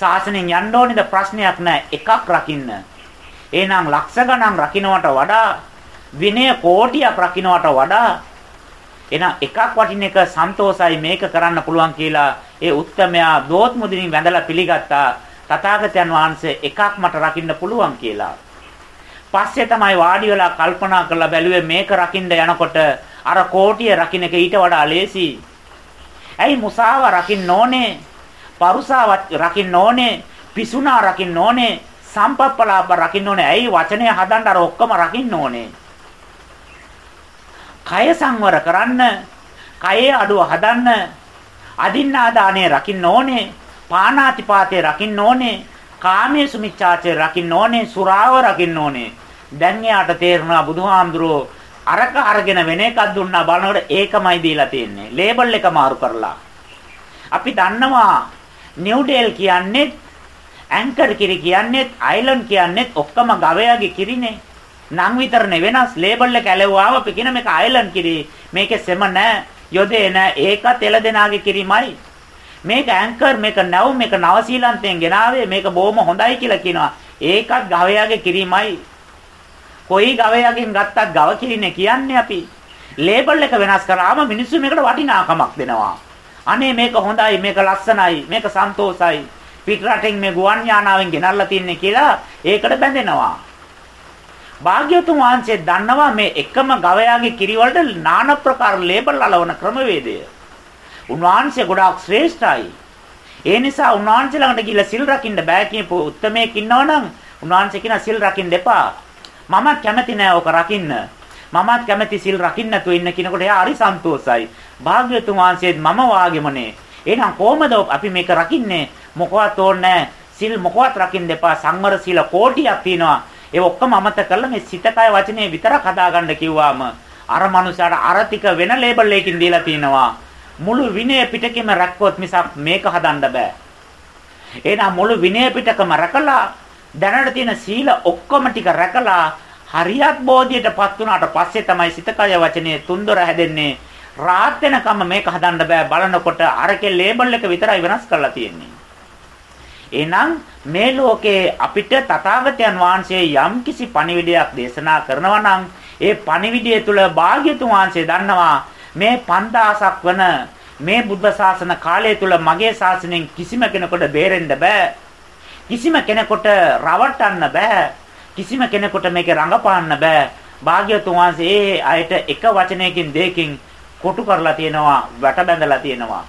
ශාසනයෙන් යන්න ඕනේද ප්‍රශ්නයක් නැහැ. එකක් රකින්න. එහෙනම් ලක්ෂ ගණන් රකින්නවට වඩා විනය කෝටියක් රකින්නවට වඩා එහෙනම් එකක් වටින එක සන්තෝසයි මේක කරන්න පුළුවන් කියලා ඒ උත්තමයා දෝත් මුදිනින් වැඳලා පිළිගත්තා තථාගතයන් වහන්සේ එකක් මට රකින්න පුළුවන් කියලා. පස්සේ තමයි වාඩි වෙලා කල්පනා කරලා බැලුවේ මේක රකින්න යනකොට අර කෝටිය රකින්න එක ඊට වඩා ලේසි. ඇයි මුසාව රකින්න ඕනේ? පරුසාව රකින්න ඕනේ? පිසුනා රකින්න ඕනේ? සම්පප්පලාප රකින්න ඕනේ. ඇයි වචනය හදන්න අර ඔක්කොම රකින්න ඕනේ? කය සංවර කරන්න, කයේ අඩුව හදන්න, අදින්නාදානය රකින්න ඕනේ, පානාතිපාතේ රකින්න ඕනේ, කාමයේ සුමිච්ඡාචේ රකින්න ඕනේ, සුරාව රකින්න ඕනේ. දැන් එයාට තේරුණා බුදුහාමුදුරුවෝ අරක අරගෙන වෙන එකක් දුන්නා බලනකොට ඒකමයි දීලා තියෙන්නේ. ලේබල් එක මාරු කරලා. අපි දන්නවා නිව්ඩේල් කියන්නේ ඇන්කර් කිරි කියන්නේ අයිලන්ඩ් කියන්නේ ඔක්කොම ගවයාගේ කිරිනේ. නම් විතරනේ වෙනස්. ලේබල් එක ඇලෙවුවාම අපි කියන මේක අයිලන්ඩ් කිරි. මේකේ සෙම නැහැ යොදේ නැහැ ඒකත් එළදෙනාගේ කිරිමයි. මේක ඇන්කර් මේක නැව් මේක නවසීලන්තයෙන් ගෙනාවේ. මේක බොහොම හොඳයි කියලා කියනවා. ඒකත් ගවයාගේ කිරිමයි. කොයි ගවයාගෙන් ගත්තත් ගව කිරිනේ කියන්නේ අපි. ලේබල් එක වෙනස් කරාම මිනිස්සු මේකට වටිනාකමක් දෙනවා. අනේ මේක හොඳයි මේක ලස්සනයි මේක සන්තෝසයි පිට රටින් මේ ගුවන් යානාවෙන් ගෙනල්ලා තින්නේ කියලා ඒකට බැඳෙනවා. භාග්‍යවතුන් වහන්සේ දන්නවා මේ එකම ගවයාගේ කිරි වලට নানা ප්‍රකාර ලේබල් අලවන ක්‍රමවේදය. උන්වහන්සේ ගොඩාක් ශ්‍රේෂ්ඨයි. ඒ නිසා උන්වහන්සේ ළඟට ගිහිල්ලා සිල් රකින්න බෑ කියපු උත්මයෙක් ඉන්නවනම් උන්වහන්සේ කියන සිල් රකින්න එපා. මම කැමති නෑ ඕක රකින්න. මමත් කැමති සිල් රකින්න නැතුව ඉන්න කිනකොට එයා හරි සන්තෝසයි. භාග්‍යවතුන් වහන්සේත් මම වාගෙමනේ. එහෙනම් කොහමද අපි මේක රකින්නේ? මොකවත් ඕනේ සිල් මොකවත් රකින්න එපා. සංවර සීල කෝටියක් තියෙනවා. ඒ ඔක්කොම අමතක කරලා මේ සිත කය වචනේ විතරක් හදාගන්න කිව්වාම අර මනුස්සයාට අර ටික වෙන ලේබල් එකකින් දීලා තිනවා. මුළු විනය පිටකෙම රැක්කොත් මිසක් මේක හදන්න බෑ. එහෙනම් මුළු විනය පිටකම රැකලා දැනට තියෙන සීල ඔක්කොම ටික රැකලා හරියත් බෝධියටපත් වුණාට පස්සේ තමයි සිත කය වචනේ තුන්දොර හැදෙන්නේ. රාත් වෙනකම් මේක හදන්න බෑ බලනකොට අරකේ ලේබල් එක විතරයි වෙනස් කරලා තියෙන්නේ. එහෙනම් මේ ලෝකේ අපිට තථාගතයන් වහන්සේ යම් කිසි පණිවිඩයක් දේශනා කරනවා නම් ඒ පණිවිඩය තුල භාග්‍යතුන් වහන්සේ දන්නවා මේ 5000ක් වන මේ බුද්ධ ශාසන කාලය තුල මගේ ශාසනයෙන් කිසිම කෙනෙකුට බේරෙන්න බෑ. කිසිම කෙනෙකුට රවට්ටන්න බෑ. කිසිම කෙනෙකුට මේක රඟපාන්න බෑ. භාග්‍යතුන් වහන්සේ ඒ අයට එක වචනයකින් දෙකකින් කොටු කරලා තියෙනවා, වැට බැඳලා තියෙනවා.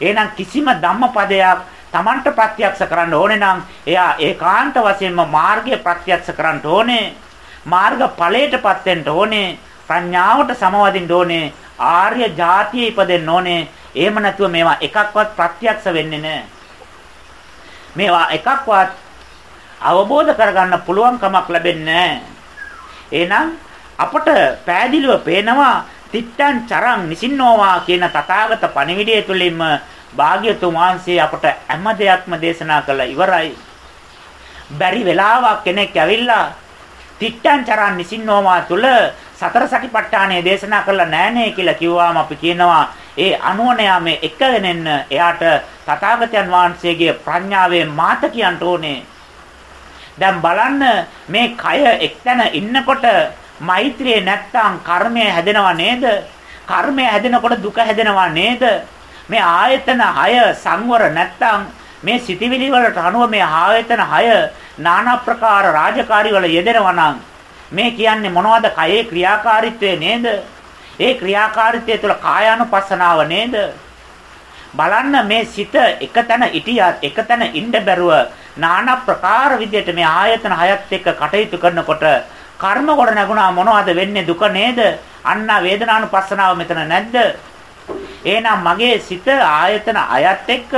එහෙනම් කිසිම ධම්මපදයක් Tamanට ප්‍රත්‍යක්ෂ කරන්න ඕනේ නම් එයා ඒකාන්ත වශයෙන්ම මාර්ගය ප්‍රත්‍යක්ෂ කරන්න ඕනේ. මාර්ග ඵලයටපත් වෙන්න ඕනේ. ප්‍රඥාවට සමවදින්න ඕනේ. ආර්ය જાතිය ඉපදෙන්න ඕනේ. එහෙම නැතුව මේවා එකක්වත් ප්‍රත්‍යක්ෂ වෙන්නේ නැහැ. මේවා එකක්වත් අවබෝධ කරගන්න පුළුවන් කමක් ලැබෙන්නේ නැහැ. එහෙනම් අපට පෑදිලිව පේනවා තිත්තං චරං නිසින්නෝවා කියන තථාගත පණිවිඩය තුළින්ම භාග්‍යතුන් වහන්සේ අපට හැම දෙයක්ම දේශනා කළා ඉවරයි. බැරි වෙලාවක් කෙනෙක් ඇවිල්ලා තිත්තං චරං නිසින්නෝවා තුල සතර සටිපට්ඨානය දේශනා කළා නෑනේ කියලා කිව්වාම අපි කියනවා ඒ අනුවණයා මේ එකගෙන එන්න එයාට තථාගතයන් වහන්සේගේ ප්‍රඥාවේ මාත කියන්න ඕනේ. දැන් බලන්න මේ කය එක්තැන ඉන්නකොට මෛත්‍රියේ නැත්තම් කර්මය හැදෙනව නේද? කර්මය හැදෙනකොට දුක හැදෙනවා නේද? මේ ආයතන 6 සංවර නැත්තම් මේ සිටිවිලි වලට අනුව මේ ආයතන 6 নানা ප්‍රකාර රාජකාරි වල යෙදෙනවා නම් මේ කියන්නේ මොනවද කයේ ක්‍රියාකාරීත්වය නේද? ඒ ක්‍රියාකාරීත්වය තුළ කායානුපස්සනාව නේද? බලන්න මේ සිත එකතැන ඉටියත් එකතැන ඉන්න බැරුව নানা ප්‍රකාර විදිහට මේ ආයතන හයත් එක්ක කටයුතු කරනකොට කර්ම කොට නැගුණා මොනවද වෙන්නේ දුක නේද? අන්න වේදනානුපස්සනාව මෙතන නැද්ද? එහෙනම් මගේ සිත ආයතන අයත් එක්ක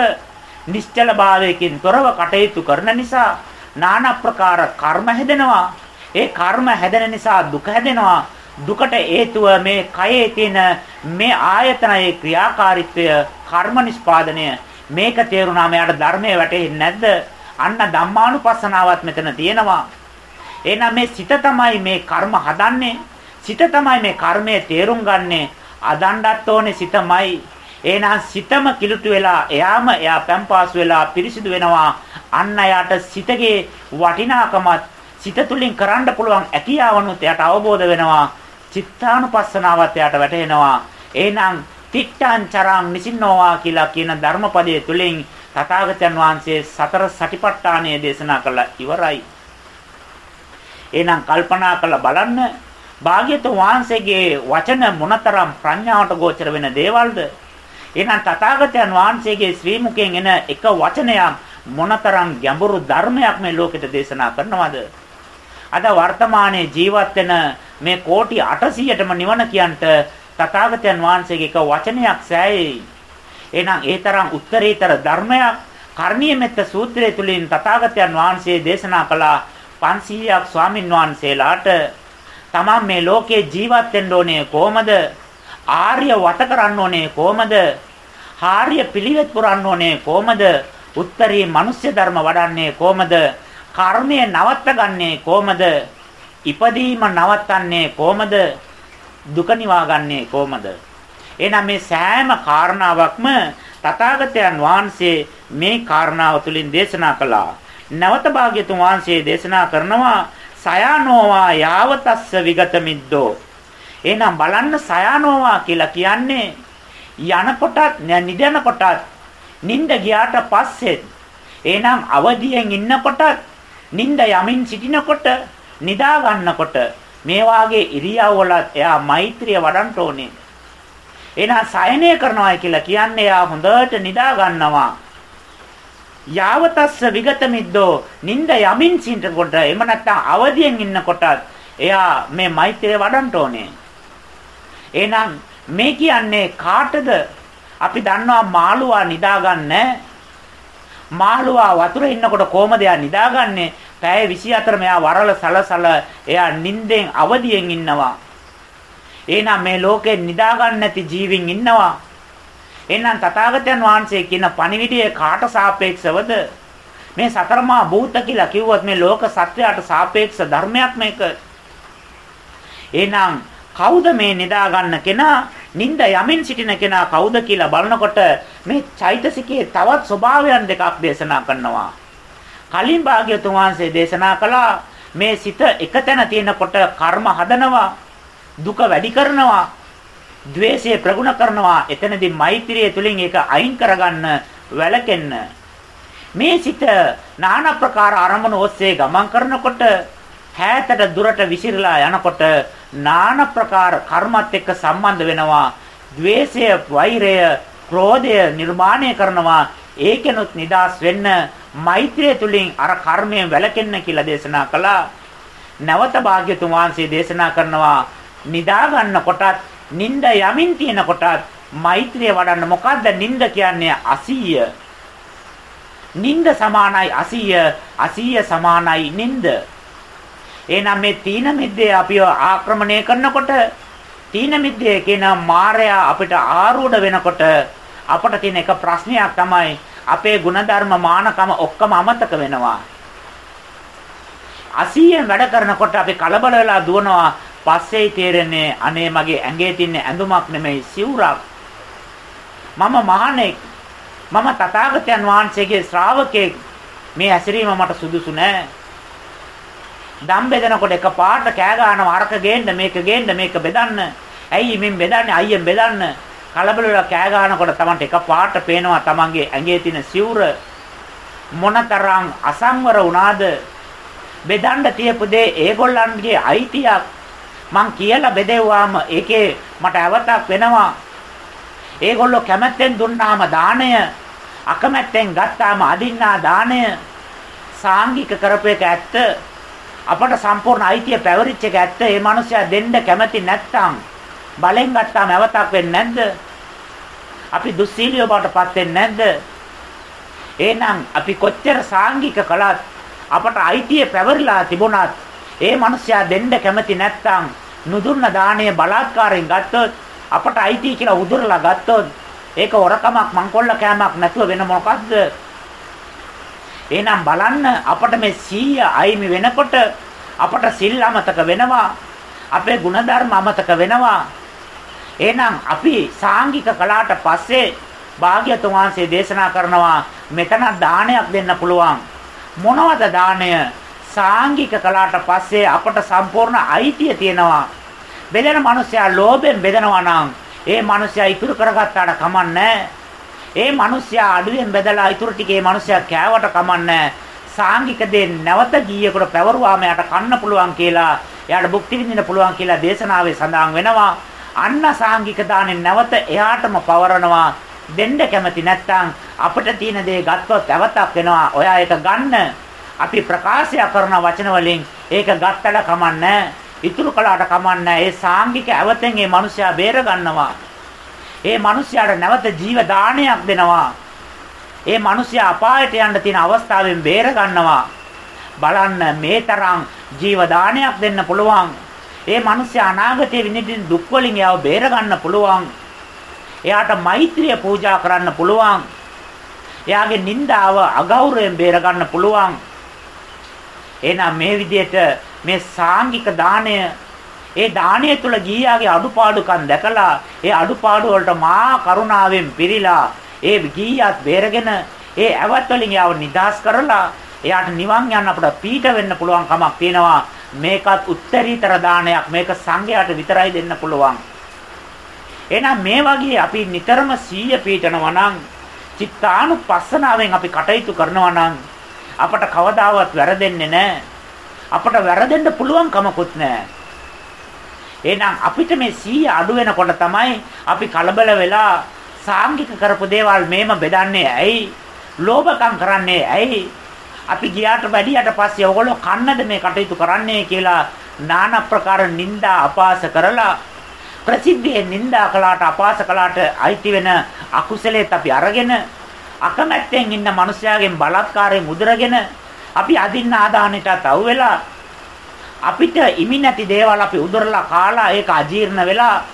නිශ්චල භාවයකින් තොරව කටයුතු කරන නිසා নানা ප්‍රකාර කර්ම හැදෙනවා. ඒ කර්ම හැදෙන නිසා දුක හැදෙනවා. දුකට හේතුව මේ කයේ තියෙන මේ ආයතනයේ ක්‍රියාකාරීත්වය කර්ම නිස්පාදනය මේක තේරුණාම යාට ධර්මයේ වැටෙන්නේ නැද්ද? අන්න ධම්මානුපස්සනාවත් මෙතන තියෙනවා. එහෙනම් මේ සිත තමයි මේ කර්ම හදන්නේ. සිත තමයි මේ කර්මයේ තේරුම් ගන්නේ. අදණ්ඩත් ඕනේ සිතමයි. එහෙනම් සිතම කිලුටු වෙලා එයාම එයා පැම්පාසු වෙලා පිරිසිදු වෙනවා. අන්න යාට සිතගේ වටිනාකමත් සිත තුලින් කරන්න පුළුවන් හැකියාවනුත් එයාට අවබෝධ වෙනවා. චිත්තානුපස්සනාවත් එයාට වැටහෙනවා. එහෙනම් තිට්ඨං චරං නිසින්නෝවා කියලා කියන ධර්මපදයේ තුලින් තථාගතයන් වහන්සේ සතර සටිපට්ඨානය දේශනා කළා ඉවරයි. එහෙනම් කල්පනා කරලා බලන්න භාග්‍යතුන් වහන්සේගේ වචන මොනතරම් ප්‍රඥාවට ගෝචර වෙන දේවල්ද? එහෙනම් තථාගතයන් වහන්සේගේ ශ්‍රී මුඛයෙන් එන එක වචනයක් මොනතරම් ගැඹුරු ධර්මයක් මේ ලෝකෙට දේශනා කරනවද? අද වර්තමානයේ ජීවත් වෙන මේ කෝටි 800ටම නිවන කියන්ට තථාගතයන් වහන්සේගේ එක වචනයක් සෑයේ. එහෙනම් ඒ තරම් උත්තරීතර ධර්මයක් කර්ණීය මෙත්ත සූත්‍රය තුලින් තථාගතයන් වහන්සේ දේශනා කළ 500ක් ස්වාමින් වහන්සේලාට තමන් මේ ලෝකේ ජීවත් වෙන්න ඕනේ කොහමද? ආර්ය වට කරන්න ඕනේ කොහමද? ආර්ය පිළිවෙත් පුරන්න ඕනේ කොහමද? උත්තරී මනුෂ්‍ය ධර්ම වඩන්නේ කොහමද? කර්මය නවත්තගන්නේ කොහමද? ඉපදීම නවත්තන්නේ කොහමද? දුක නිවාගන්නේ කොහමද? එහෙනම් මේ සෑම කාරණාවක්ම තථාගතයන් වහන්සේ මේ කාරණාව තුළින් දේශනා කළා. නැවත භාග්‍යතුන් වහන්සේ දේශනා කරනවා සයනෝවා යාවතස්ස විගත මිද්දෝ එහෙනම් බලන්න සයනෝවා කියලා කියන්නේ යනකොටත් නිදනකොටත් නිින්ද ගියාට පස්සෙත් එහෙනම් අවදියෙන් ඉන්නකොටත් නිින්ද යමින් සිටිනකොට නිදා ගන්නකොට මේ වාගේ ඉරියව්වලත් එයා මෛත්‍රිය වඩන්න ඕනේ. එහෙනම් සයනය කරනවා කියලා කියන්නේ එයා හොඳට නිදා ගන්නවා. යාවතස්ස විගත මිද්දෝ නිନ୍ଦ යමින් සිටකොට එම නැත්තම් අවදියෙන් ඉන්නකොටත් එයා මේ මෛත්‍රිය වඩන්න ඕනේ. එහෙනම් මේ කියන්නේ කාටද? අපි දන්නවා මාළුවා නිදාගන්නේ මාළුවා වතුරේ ඉන්නකොට කොහමද එයා නිදාගන්නේ? පැය 24 මෙයා වරල සලසල එයා නිින්දෙන් අවදියෙන් ඉන්නවා. එහෙනම් මේ ලෝකේ නිදාගන්න නැති ජීවින් ඉන්නවා. එහෙනම් තථාගතයන් වහන්සේ කියන පණිවිඩය කාට සාපේක්ෂවද? මේ සතරමා භූත කියලා කිව්වොත් මේ ලෝක සත්‍යයට සාපේක්ෂ ධර්මයක් මේක. එහෙනම් කවුද මේ නිදා ගන්න කෙනා? නිନ୍ଦ යමින් සිටින කෙනා කවුද කියලා බලනකොට මේ චෛතසිකයේ තවත් ස්වභාවයන් දෙකක් දේශනා කරනවා. කලින් භාග්‍යතුන් වහන්සේ දේශනා කළා මේ සිත එකතැන තියෙනකොට කර්ම හදනවා දුක වැඩි කරනවා ද්වේෂය ප්‍රගුණ කරනවා එතනදී මෛත්‍රිය තුලින් ඒක අයින් කරගන්න වැළකෙන්න මේ සිත নানা ප්‍රකාර අරමුණු ඔස්සේ ගමන් කරනකොට හැතට දුරට විසිරලා යනකොට নানা ප්‍රකාර කර්මත් එක්ක සම්බන්ධ වෙනවා ද්වේෂය වෛරය ක්‍රෝධය නිර්මාණය කරනවා ඒකෙනුත් නිදාස් වෙන්න මෛත්‍රිය තුලින් අර කර්මයෙන් වැළකෙන්න කියලා දේශනා කළා නැවත භාග්‍යතුන් වහන්සේ දේශනා කරනවා නිදා ගන්න කොටත් නිନ୍ଦ යමින් තියෙන කොටත් මෛත්‍රිය වඩන්න මොකද්ද නිନ୍ଦ කියන්නේ? අසීය. නිନ୍ଦ සමානයි අසීය. අසීය සමානයි නිନ୍ଦ එහෙනම් මේ තීන මිද්දේ අපිව ආක්‍රමණය කරනකොට තීන මිද්දේ කියන මායя අපිට ආරූඪ වෙනකොට අපට තියෙන එක ප්‍රශ්නයක් තමයි අපේ ಗುಣධර්ම මානකම ඔක්කොම අමතක වෙනවා. අසීයෙන් වැඩ කරනකොට අපි කලබල වෙලා දුවනවා. පස්සේ තේරෙන්නේ අනේ මගේ ඇඟේ තියෙන ඇඳුමක් නෙමෙයි සිවුරක්. මම මහණෙක්. මම තථාගතයන් වහන්සේගේ ශ්‍රාවකෙක්. මේ ඇසිරීම මට සුදුසු නෑ. දම් බෙදනකොට එක පාට කෑ ගන්නවා අරක ගේන්න මේක ගේන්න මේක බෙදන්න. ඇයි මින් බෙදන්නේ අයියෙන් බෙදන්න. කලබල වෙලා කෑ ගන්නකොට Tamanට එක පාට පේනවා Tamanගේ ඇඟේ තියෙන සිවුර මොනතරම් අසංවර වුණාද බෙදන්න තියපු දේ ඒගොල්ලන්ගේ අයිතියක් මං කියලා බෙදෙව්වාම ඒකේ මට අවතක් වෙනවා. ඒගොල්ලෝ කැමැත්තෙන් දුන්නාම දාණය අකමැත්තෙන් ගත්තාම අදින්නා දාණය. සාංගික කරපේක ඇත්ත. අපට සම්පූර්ණ අයිතිය පැවරිච්ච එක ඇත්ත. ඒ මනුස්සයා දෙන්න කැමති නැත්තම් බලෙන් ගත්තාම අවතක් වෙන්නේ නැද්ද? අපි දුස්සීලියෝ බවටපත් වෙන්නේ නැද්ද? එහෙනම් අපි කොච්චර සාංගික කළත් අපට අයිතිය පැවරිලා තිබුණත් ඒ මනුස්සයා දෙන්න කැමති නැත්තම් නුදුන්න දාණය බලාත්කාරයෙන් ගත්තොත් අපට අයිති කියලා උදුරලා ගත්තොත් ඒක හොරකමක් මංකොල්ල කෑමක් නැතුව වෙන මොකක්ද? එහෙනම් බලන්න අපට මේ 100 අයිමි වෙනකොට අපට සිල් අමතක වෙනවා. අපේ ಗುಣධර්ම අමතක වෙනවා. එහෙනම් අපි සාංගික කලාට පස්සේ භාග්‍යතුන් වහන්සේ දේශනා කරනවා මෙතන දානයක් දෙන්න පුළුවන්. මොනවද දාණය? සාංගික කලාට පස්සේ අපට සම්පූර්ණ අයිතිය තියෙනවා. බෙදෙන මිනිසයා ලෝභයෙන් බෙදනවා නම් ඒ මිනිසයා ඉතුරු කරගත්තාට කමන්නේ ඒ මිනිසයා අඩුවෙන් බෙදලා ඉතුරු ටිකේ මිනිසයා කෑවට කමන්නේ සාංගික දේ නැවත ගීයකට පැවරුවාම යාට කන්න පුළුවන් කියලා එයාට භුක්ති විඳින්න පුළුවන් කියලා දේශනාවේ සඳහන් වෙනවා. අන්න සාංගික දාණය නැවත එයාටම පවරනවා. දෙන්න කැමති නැත්නම් අපිට තියෙන දේ ගත්තොත් ඇවතක් වෙනවා. ඔයා ඒක ගන්න. අපි ප්‍රකාශය කරන වචන වලින් ඒක ගත්තට කමන්නේ ඉතුරු කළාට කමන්නේ ඒ සාංගික ඇවතෙන් මේ මිනිසයා බේර ගන්නවා ඒ මිනිසයාට නැවත ජීව දානයක් දෙනවා. ඒ මිනිසයා අපායට යන්න තියෙන අවස්ථාවෙන් බේර ගන්නවා බලන්න මේ තරම් ජීව දානයක් දෙන්න පුළුවන්. ඒ මිනිසයා අනාගතයේ විඳින දුක් වලින් එයාව බේර ගන්න පුළුවන්. එයාට මෛත්‍රිය පූජා කරන්න පුළුවන්. එයාගේ නිന്ദාව අගෞරවයෙන් බේර ගන්න පුළුවන්. එහෙනම් මේ විදිහට මේ සාංගික දාණය ඒ දාණය තුල ගීයාගේ අඩුපාඩුකම් දැකලා ඒ අඩුපාඩු වලට මා කරුණාවෙන් පිරීලා ඒ ගීයාත් බේරගෙන ඒ ඇවත් වලින් යාව නිදාස් කරලා එයාට නිවන් යන්න අපිට පීඩ වෙන්න පුළුවන් කමක් තියෙනවා. මේකත් උත්තරීතර දානයක්. මේක සංඝයාට විතරයි දෙන්න පුළුවන්. එහෙනම් මේ වගේ අපි නිතරම සීය පීඨනවා නම් චිත්තානුපස්සනාවෙන් අපි කටයුතු කරනවා නම් අපට කවදාවත් වැරදෙන්නේ නැහැ. අපට වැරදෙන්න පුළුවන් කමකුත් නැහැ. එහෙනම් අපිට මේ 100 අඩු වෙනකොට තමයි අපි කලබල වෙලා සාංගික කරපු දේවල් මේම බෙදන්නේ ඇයි? ලෝභකම් කරන්නේ ඇයි? අපි ගියාට වැඩියට පස්සේ ඔයගොල්ලෝ කන්නද මේ කටයුතු කරන්නේ කියලා নানা ප්‍රකාර නිନ୍ଦා අපාස කරලා ප්‍රසිද්ධියේ නිନ୍ଦා කළාට අපාස කළාට අයිති වෙන අකුසලෙත් අපි අරගෙන අකමැත්තෙන් ඉන්න මිනිස්යාගෙන් බලත්කාරයෙන් මුදරගෙන අපි අදින්න ආදානෙටත් අවු වෙලා අපිට ඉමි නැති දේවල් අපි උදරලා කාලා ඒක අජීර්ණ වෙලා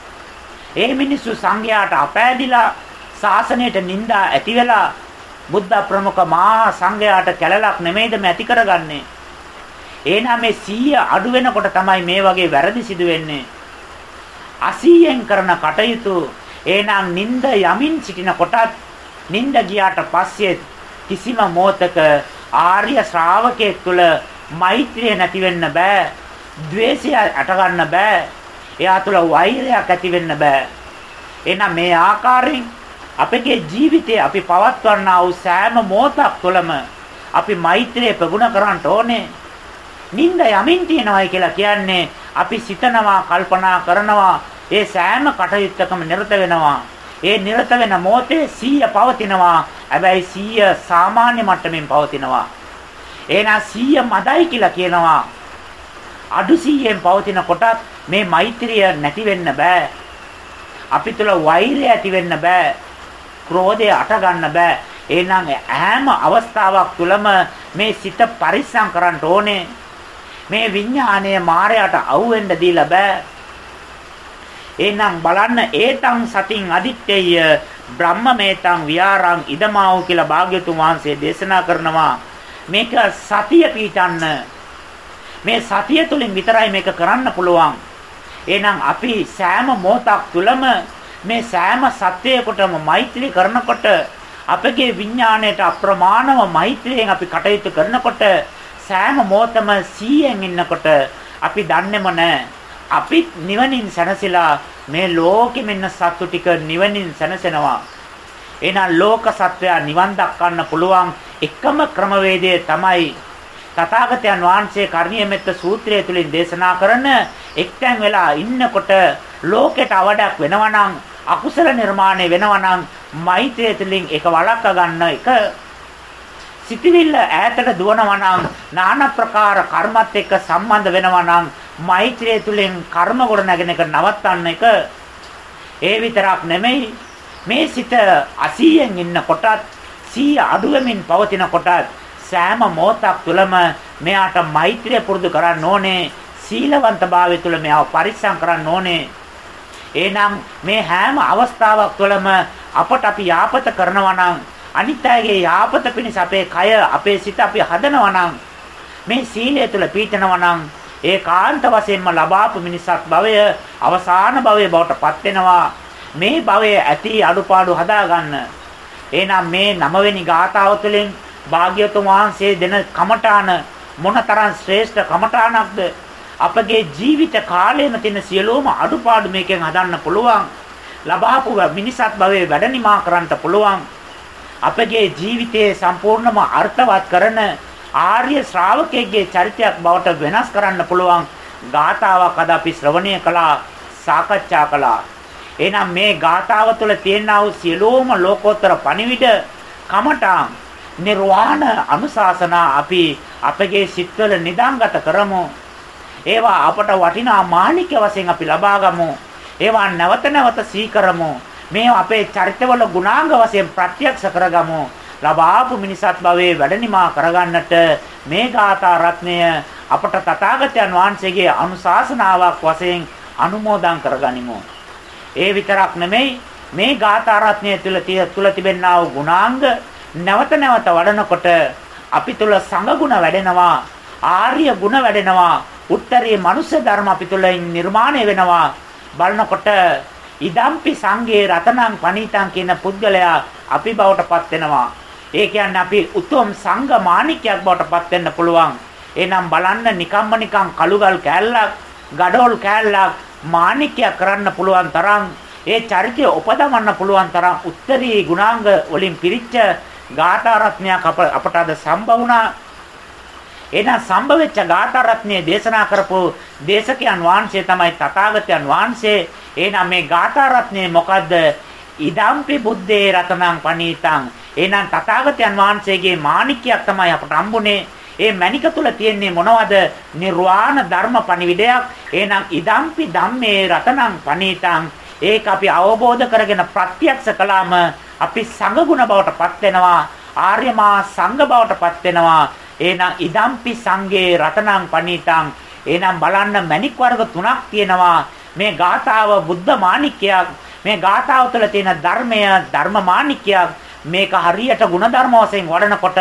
ඒ මිනිස්සු සංඝයාට අපෑදිලා ශාසනයට නිඳා ඇති වෙලා බුද්ධ ප්‍රමුඛ මහා සංඝයාට කැලලක් නෙමෙයිද මේ ඇති කරගන්නේ. එහෙනම් මේ 100 අඩු වෙනකොට තමයි මේ වගේ වැරදි සිදු වෙන්නේ. 80ෙන් කරන කටයුතු එහෙනම් නිନ୍ଦ යමින් සිටින කොටත් නිින්ද ගියාට පස්සෙත් කිසිම මොහතක ආර්ය ශ්‍රාවකයෙක් තුළ මෛත්‍රිය නැති වෙන්න බෑ. ද්වේෂය අට ගන්න බෑ. එයා තුළ වෛරයක් ඇති වෙන්න බෑ. එහෙනම් මේ ආකාරයෙන් අපගේ ජීවිතේ අපි පවත්වන්නා වූ සෑම මොහොතක් තුළම අපි මෛත්‍රිය ප්‍රගුණ කරන්න ඕනේ. නිින්ද යමින් තියනවායි කියලා කියන්නේ අපි සිතනවා, කල්පනා කරනවා, ඒ සෑම කටයුත්තකම නිරත වෙනවා. ඒ නිරත වෙන මොහොතේ සීය පවතිනවා. හැබැයි සීය සාමාන්‍ය මට්ටමින් පවතිනවා. එහෙනම් සීය මදයි කියලා කියනවා. අඩු සීයෙන් පවතින කොටත් මේ මෛත්‍රිය නැති වෙන්න බෑ. අපි තුල වෛරය ඇති වෙන්න බෑ. ක්‍රෝධය අට ගන්න බෑ. එහෙනම් හැම අවස්ථාවක් තුලම මේ සිත පරිස්සම් කරන්න ඕනේ. මේ විඥාණය මායයට අවුෙන්න දීලා බෑ. එහෙනම් බලන්න ඒතං සතින් අදිත්තේය බ්‍රහ්මමේතං විහාරං ඉදමාවු කියලා භාග්‍යතුන් වහන්සේ දේශනා කරනවා. මේක සතිය පීඨන්න. මේ සතිය තුලින් විතරයි මේක කරන්න පුළුවන්. එහෙනම් අපි සෑම මොහොතක් තුලම මේ සෑම සත්‍යයකටම මෛත්‍රී කරනකොට අපගේ විඥාණයට අප්‍රමාණව මෛත්‍රියෙන් අපි කටයුතු කරනකොට සෑම මොහොතම 100න් ඉන්නකොට අපි දන්නේම නැහැ. අපිත් නිවනින් සැනසෙලා මේ ලෝකෙම ඉන්න සත්තු ටික නිවනින් සැනසෙනවා. එහෙනම් ලෝක සත්වයා නිවන් දක්වන්න පුළුවන් එකම ක්‍රමවේදය තමයි තථාගතයන් වහන්සේ කර්ණීය මෙත්ත සූත්‍රය තුලින් දේශනා කරන එක්තැන් වෙලා ඉන්නකොට ලෝකෙට අවඩක් වෙනවා නම් අකුසල නිර්මාණය වෙනවා නම් මෛත්‍රිය තුලින් ඒක වළක්වා ගන්න එක සිතවිල්ල ඈතට දුවනවා නම් নানা ප්‍රකාර කර්මත් එක්ක සම්බන්ධ වෙනවා නම් මෛත්‍රිය තුලින් කර්ම ගොඩ නැගෙන එක නවත්තන්න එක ඒ විතරක් නෙමෙයි. මේ සිත 80න් ඉන්න කොටත් 100 අඩු වෙමින් පවතින කොටත් සෑම මොහොතක් තුළම මෙයාට මෛත්‍රිය පුරුදු කරන්න ඕනේ සීලවන්තභාවය තුළ මෙයාව පරිස්සම් කරන්න ඕනේ. එහෙනම් මේ හැම අවස්ථාවක් තුළම අපට අපි යාපත කරනවා නම් අනිත් අයගේ යාපත පිණිස අපේ කය අපේ සිත අපි හදනවා නම් මේ සීලය තුළ පීඨනවා නම් ඒකාන්ත වශයෙන්ම ලබාපු මිනිසත් භවය අවසාන භවයේ බවට පත් වෙනවා. මේ භවයේ ඇති අඩුපාඩු හදාගන්න. එහෙනම් මේ නවවෙනි ගාථාව තුළින් භාග්‍යතුන් වහන්සේ දෙන කමඨාන මොනතරම් ශ්‍රේෂ්ඨ කමඨානක්ද? අපගේ ජීවිත කාලයේම තියෙන සියලුම අඩුපාඩු මේකෙන් හදන්න පුළුවන්. ලබාපු මිනිසත් භවයේ වැඩ නිමා කරන්න පුළුවන්. අපගේ ජීවිතයේ සම්පූර්ණම අර්ථවත් කරන ආර්ය ශ්‍රාවකයෙක්ගේ චරිතයක් බවට වෙනස් කරන්න පුළුවන් ගාතාවක් අද අපි ශ්‍රවණය කළා සාකච්ඡා කළා. එහෙනම් මේ ගාතාව තුළ තියෙනා වූ සියලුම ලෝකෝත්තර පණිවිඩ කමඨාන් නිර්වාණ අනුශාසනා අපි අපගේ සිත්වල නිදාංගත කරමු. ඒවා අපට වටිනා මාණික්‍ය වශයෙන් අපි ලබා ගමු. ඒවා නැවත නැවත සීකරමු. මේ අපේ චරිතවල ගුණාංග වශයෙන් ප්‍රත්‍යක්ෂ කරගමු. ලබාපු මිනිසත් භවයේ වැඩනිමා කරගන්නට මේ ගාථා රත්නය අපට තථාගතයන් වහන්සේගේ අනුශාසනාවක් වශයෙන් අනුමෝදන් කරගනිමු. ඒ විතරක් නෙමෙයි මේ ගාථා රත්නය තුල තුල තිබෙනා වූ ගුණාංග නැවත නැවත වඩනකොට අපි තුල සංගුණ වැඩෙනවා ආර්ය ගුණ වැඩෙනවා උත්තරී මනුෂ්‍ය ධර්ම අපි තුල නිර්මාණය වෙනවා බලනකොට ඉදම්පි සංඝේ රතනං පණිතං කියන පුද්ගලයා අපි බවට පත් වෙනවා. ඒ කියන්නේ අපි උතුම් සංඝ මාණිකයක් බවට පත් වෙන්න පුළුවන්. එහෙනම් බලන්න නිකම්ම නිකම් කළුගල් කෑල්ලක්, gadol කෑල්ලක් මාණිකයක් කරන්න පුළුවන් තරම් ඒ චරිතය උපදවන්න පුළුවන් තරම් උත්තරී ගුණාංග වලින් පිරිච්ච ගාථා රත්නයක් අපට අද සම්බ වුණා. එහෙනම් සම්භවෙච්ච ගාථා රත්නයේ දේශනා කරපු දේශකයන් වහන්සේ තමයි තථාගතයන් වහන්සේ එහෙනම් මේ ගාථා රත්නේ මොකද්ද? ඉදම්පි බුද්දේ රතනං පනීතං. එහෙනම් තථාගතයන් වහන්සේගේ මාණික්‍යයක් තමයි අපට හම්බුනේ. ඒ මණික තුල තියෙන්නේ මොනවද? නිර්වාණ ධර්ම පණිවිඩයක්. එහෙනම් ඉදම්පි ධම්මේ රතනං පනීතං. ඒක අපි අවබෝධ කරගෙන ප්‍රත්‍යක්ෂ කළාම අපි සංඝගුණ බවට පත් වෙනවා. ආර්යමා සංඝ බවට පත් වෙනවා. එහෙනම් ඉදම්පි සංඝේ රතනං පනීතං. එහෙනම් බලන්න මණික් වර්ග තුනක් තියෙනවා. මේ ගාථාව බුද්ධ මාණික්‍යයක් මේ ගාථාව තුළ තියෙන ධර්මය ධර්ම මාණික්‍යයක් මේක හරියට ಗುಣධර්ම වශයෙන් වඩනකොට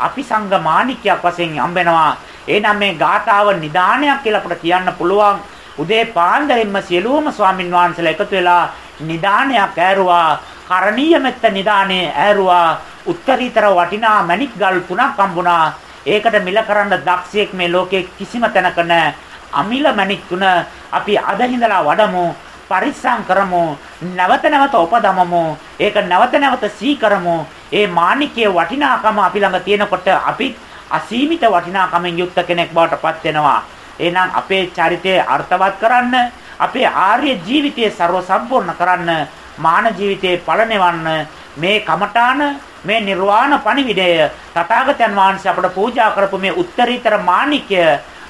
අපි සංඝ මාණික්යක් වශයෙන් හම්බෙනවා. එහෙනම් මේ ගාථාව නිදානයක් කියලා අපිට කියන්න පුළුවන්. උදේ පාන්දරින්ම සියලුම ස්වාමින් වහන්සේලා එකතු වෙලා නිදානයක් ඈරුවා. කරණීය මෙත්ත නිදානේ ඈරුවා. උත්තරීතර වටිනා මණික් ගල් තුනක් හම්බුණා. ඒකට මිල කරන්න දක්ෂයෙක් මේ ලෝකේ කිසිම තැනක නැහැ. අමිල මණික් තුන අපි අද හිඳලා වඩමු. පරිස්සම් කරමු නැවත නැවත උපදමමු. ඒක නැවත නැවත සී කරමු ඒ මාණිකයේ වටිනාකම අපි ළඟ තියෙනකොට අපි අසීමිත වටිනාකමෙන් යුක්ත කෙනෙක් බවට පත් වෙනවා. එහෙනම් අපේ චරිතය අර්ථවත් කරන්න අපේ ආර්ය ජීවිතය ਸਰව සම්පූර්ණ කරන්න මාන ජීවිතේ පළනෙවන්න මේ කමඨාන මේ නිර්වාණ පණිවිඩය තථාගතයන් වහන්සේ අපට පූජා කරපු මේ උත්තරීතර මාණිකය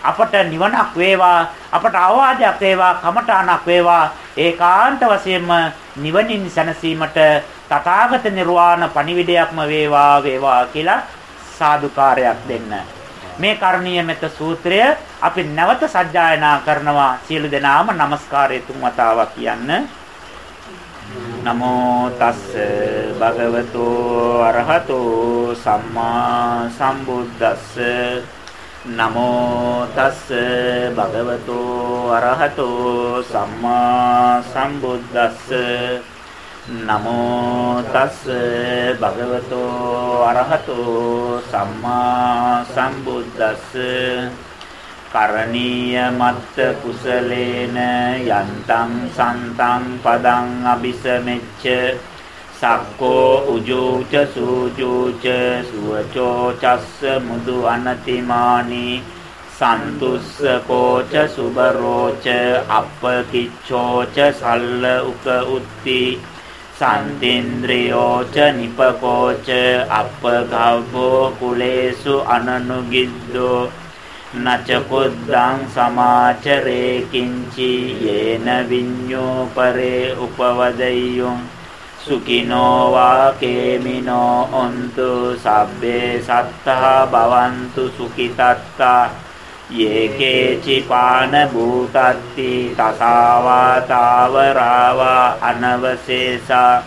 අපට නිවනක් වේවා අපට අවවාදයක් වේවා කමඨාණක් වේවා ඒකාන්ත වශයෙන්ම නිවනින් සැනසීමට තථාගත නිර්වාණ පණිවිඩයක්ම වේවා වේවා කියලා සාදුකාරයක් දෙන්න. මේ කරණීය මෙත සූත්‍රය අපි නැවත සජ්ජායනා කරනවා සියලු දෙනාම নমස්කාරය තුන් වතාවක් කියන්න. නමෝ තස්ස භගවතු අරහතෝ සම්මා සම්බුද්දස්ස නමෝ තස්ස භගවතු අරහතෝ සම්මා සම්බුද්දස්ස. නමෝ තස්ස භගවතු අරහතෝ සම්මා සම්බුද්දස්ස. කරණීය මත්ත කුසලේන යන්තං සන්තං පදං අபிසමෙච්ච සක්කෝ උජෝච සූජෝච සුවචෝ චස්ස මුදු අනතිමානි සන්තුස්සකෝච සුබරෝච අප්පකිච්ඡෝච සල්ල උක උත්ති සන්තින්ද්‍රියෝච නිපකෝච අප්පගව්වෝ කුලේසු අනනුගිද්දෝ නච කුද්දං සමාචරේ කිංචි යේන විඤ්ඤෝ පරේ උපවදෙය්‍යොං සුඛිනෝ වා කේමිනෝ ඔන්තු සබ්බේ සත්තා භවන්තු සුඛිතත්තා යේකේචි පාන භූතත්ති තසාවා තාවරාවා අනවශේෂා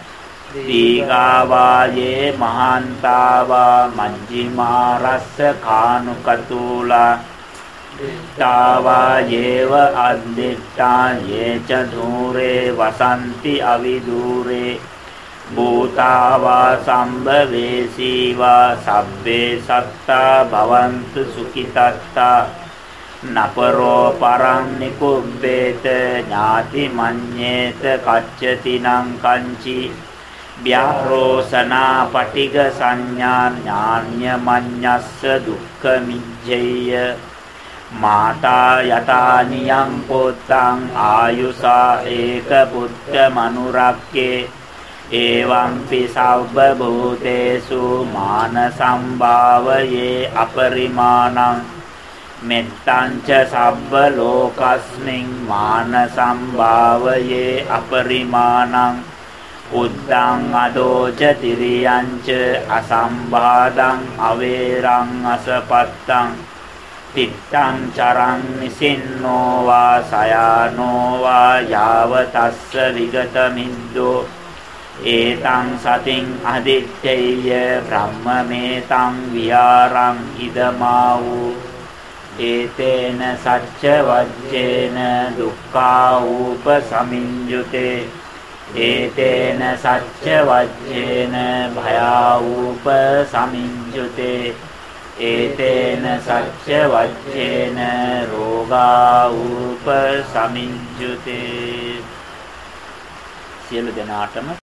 දීගාවා යේ මහන්තාවා මජ්ජිමා රස්ස කානුකතුලා තාවා යේව අද්දිත්තා යේච ධූරේ වසන්ති අවිදූරේ භූතාවා සම්භවේසීවා සබ්බේ සත්තා භවන්තු සුඛිතත්තා නපරෝ පරං නිකුබ්බේත ඥාති මඤ්ඤේත කච්චති නං කංචි ව්‍යාරෝසනා පටිග සංඥා ඥාන්‍ය මඤ්ඤස්ස දුක්ඛ මිජ්ජය මාතා යතානියං පොත්තං ආයුසා ඒක පුත්ත මනුරක්කේ එවංපි සබ්බ භූතේසු මාන සම්භාවයේ අපරිමාණං. මෙත්තං ච සබ්බ ලෝකස්මින් මාන සම්භාවයේ අපරිමාණං. උද්දං අදෝච තිරියං ච අසම්බාධං අවේරං අසපත්තං. තිත්තං චරං නිසින්නෝ වා සයානෝ වා යාව තස්ස විගත මිද්දෝ ඒතං සතින් අදිත්තේය බ්‍රහ්මමේතං විහාරං ඉදමා වූ ඒතේන සච්ච වජ්ජේන දුක්ඛා ූප සමිඤ්ජුතේ ඒතේන සච්ච වජ්ජේන භයා ූප සමිඤ්ජුතේ ඒතේන සච්ච වජ්ජේන රෝගා ූප සමිඤ්ජුතේ සියලු දෙනාටම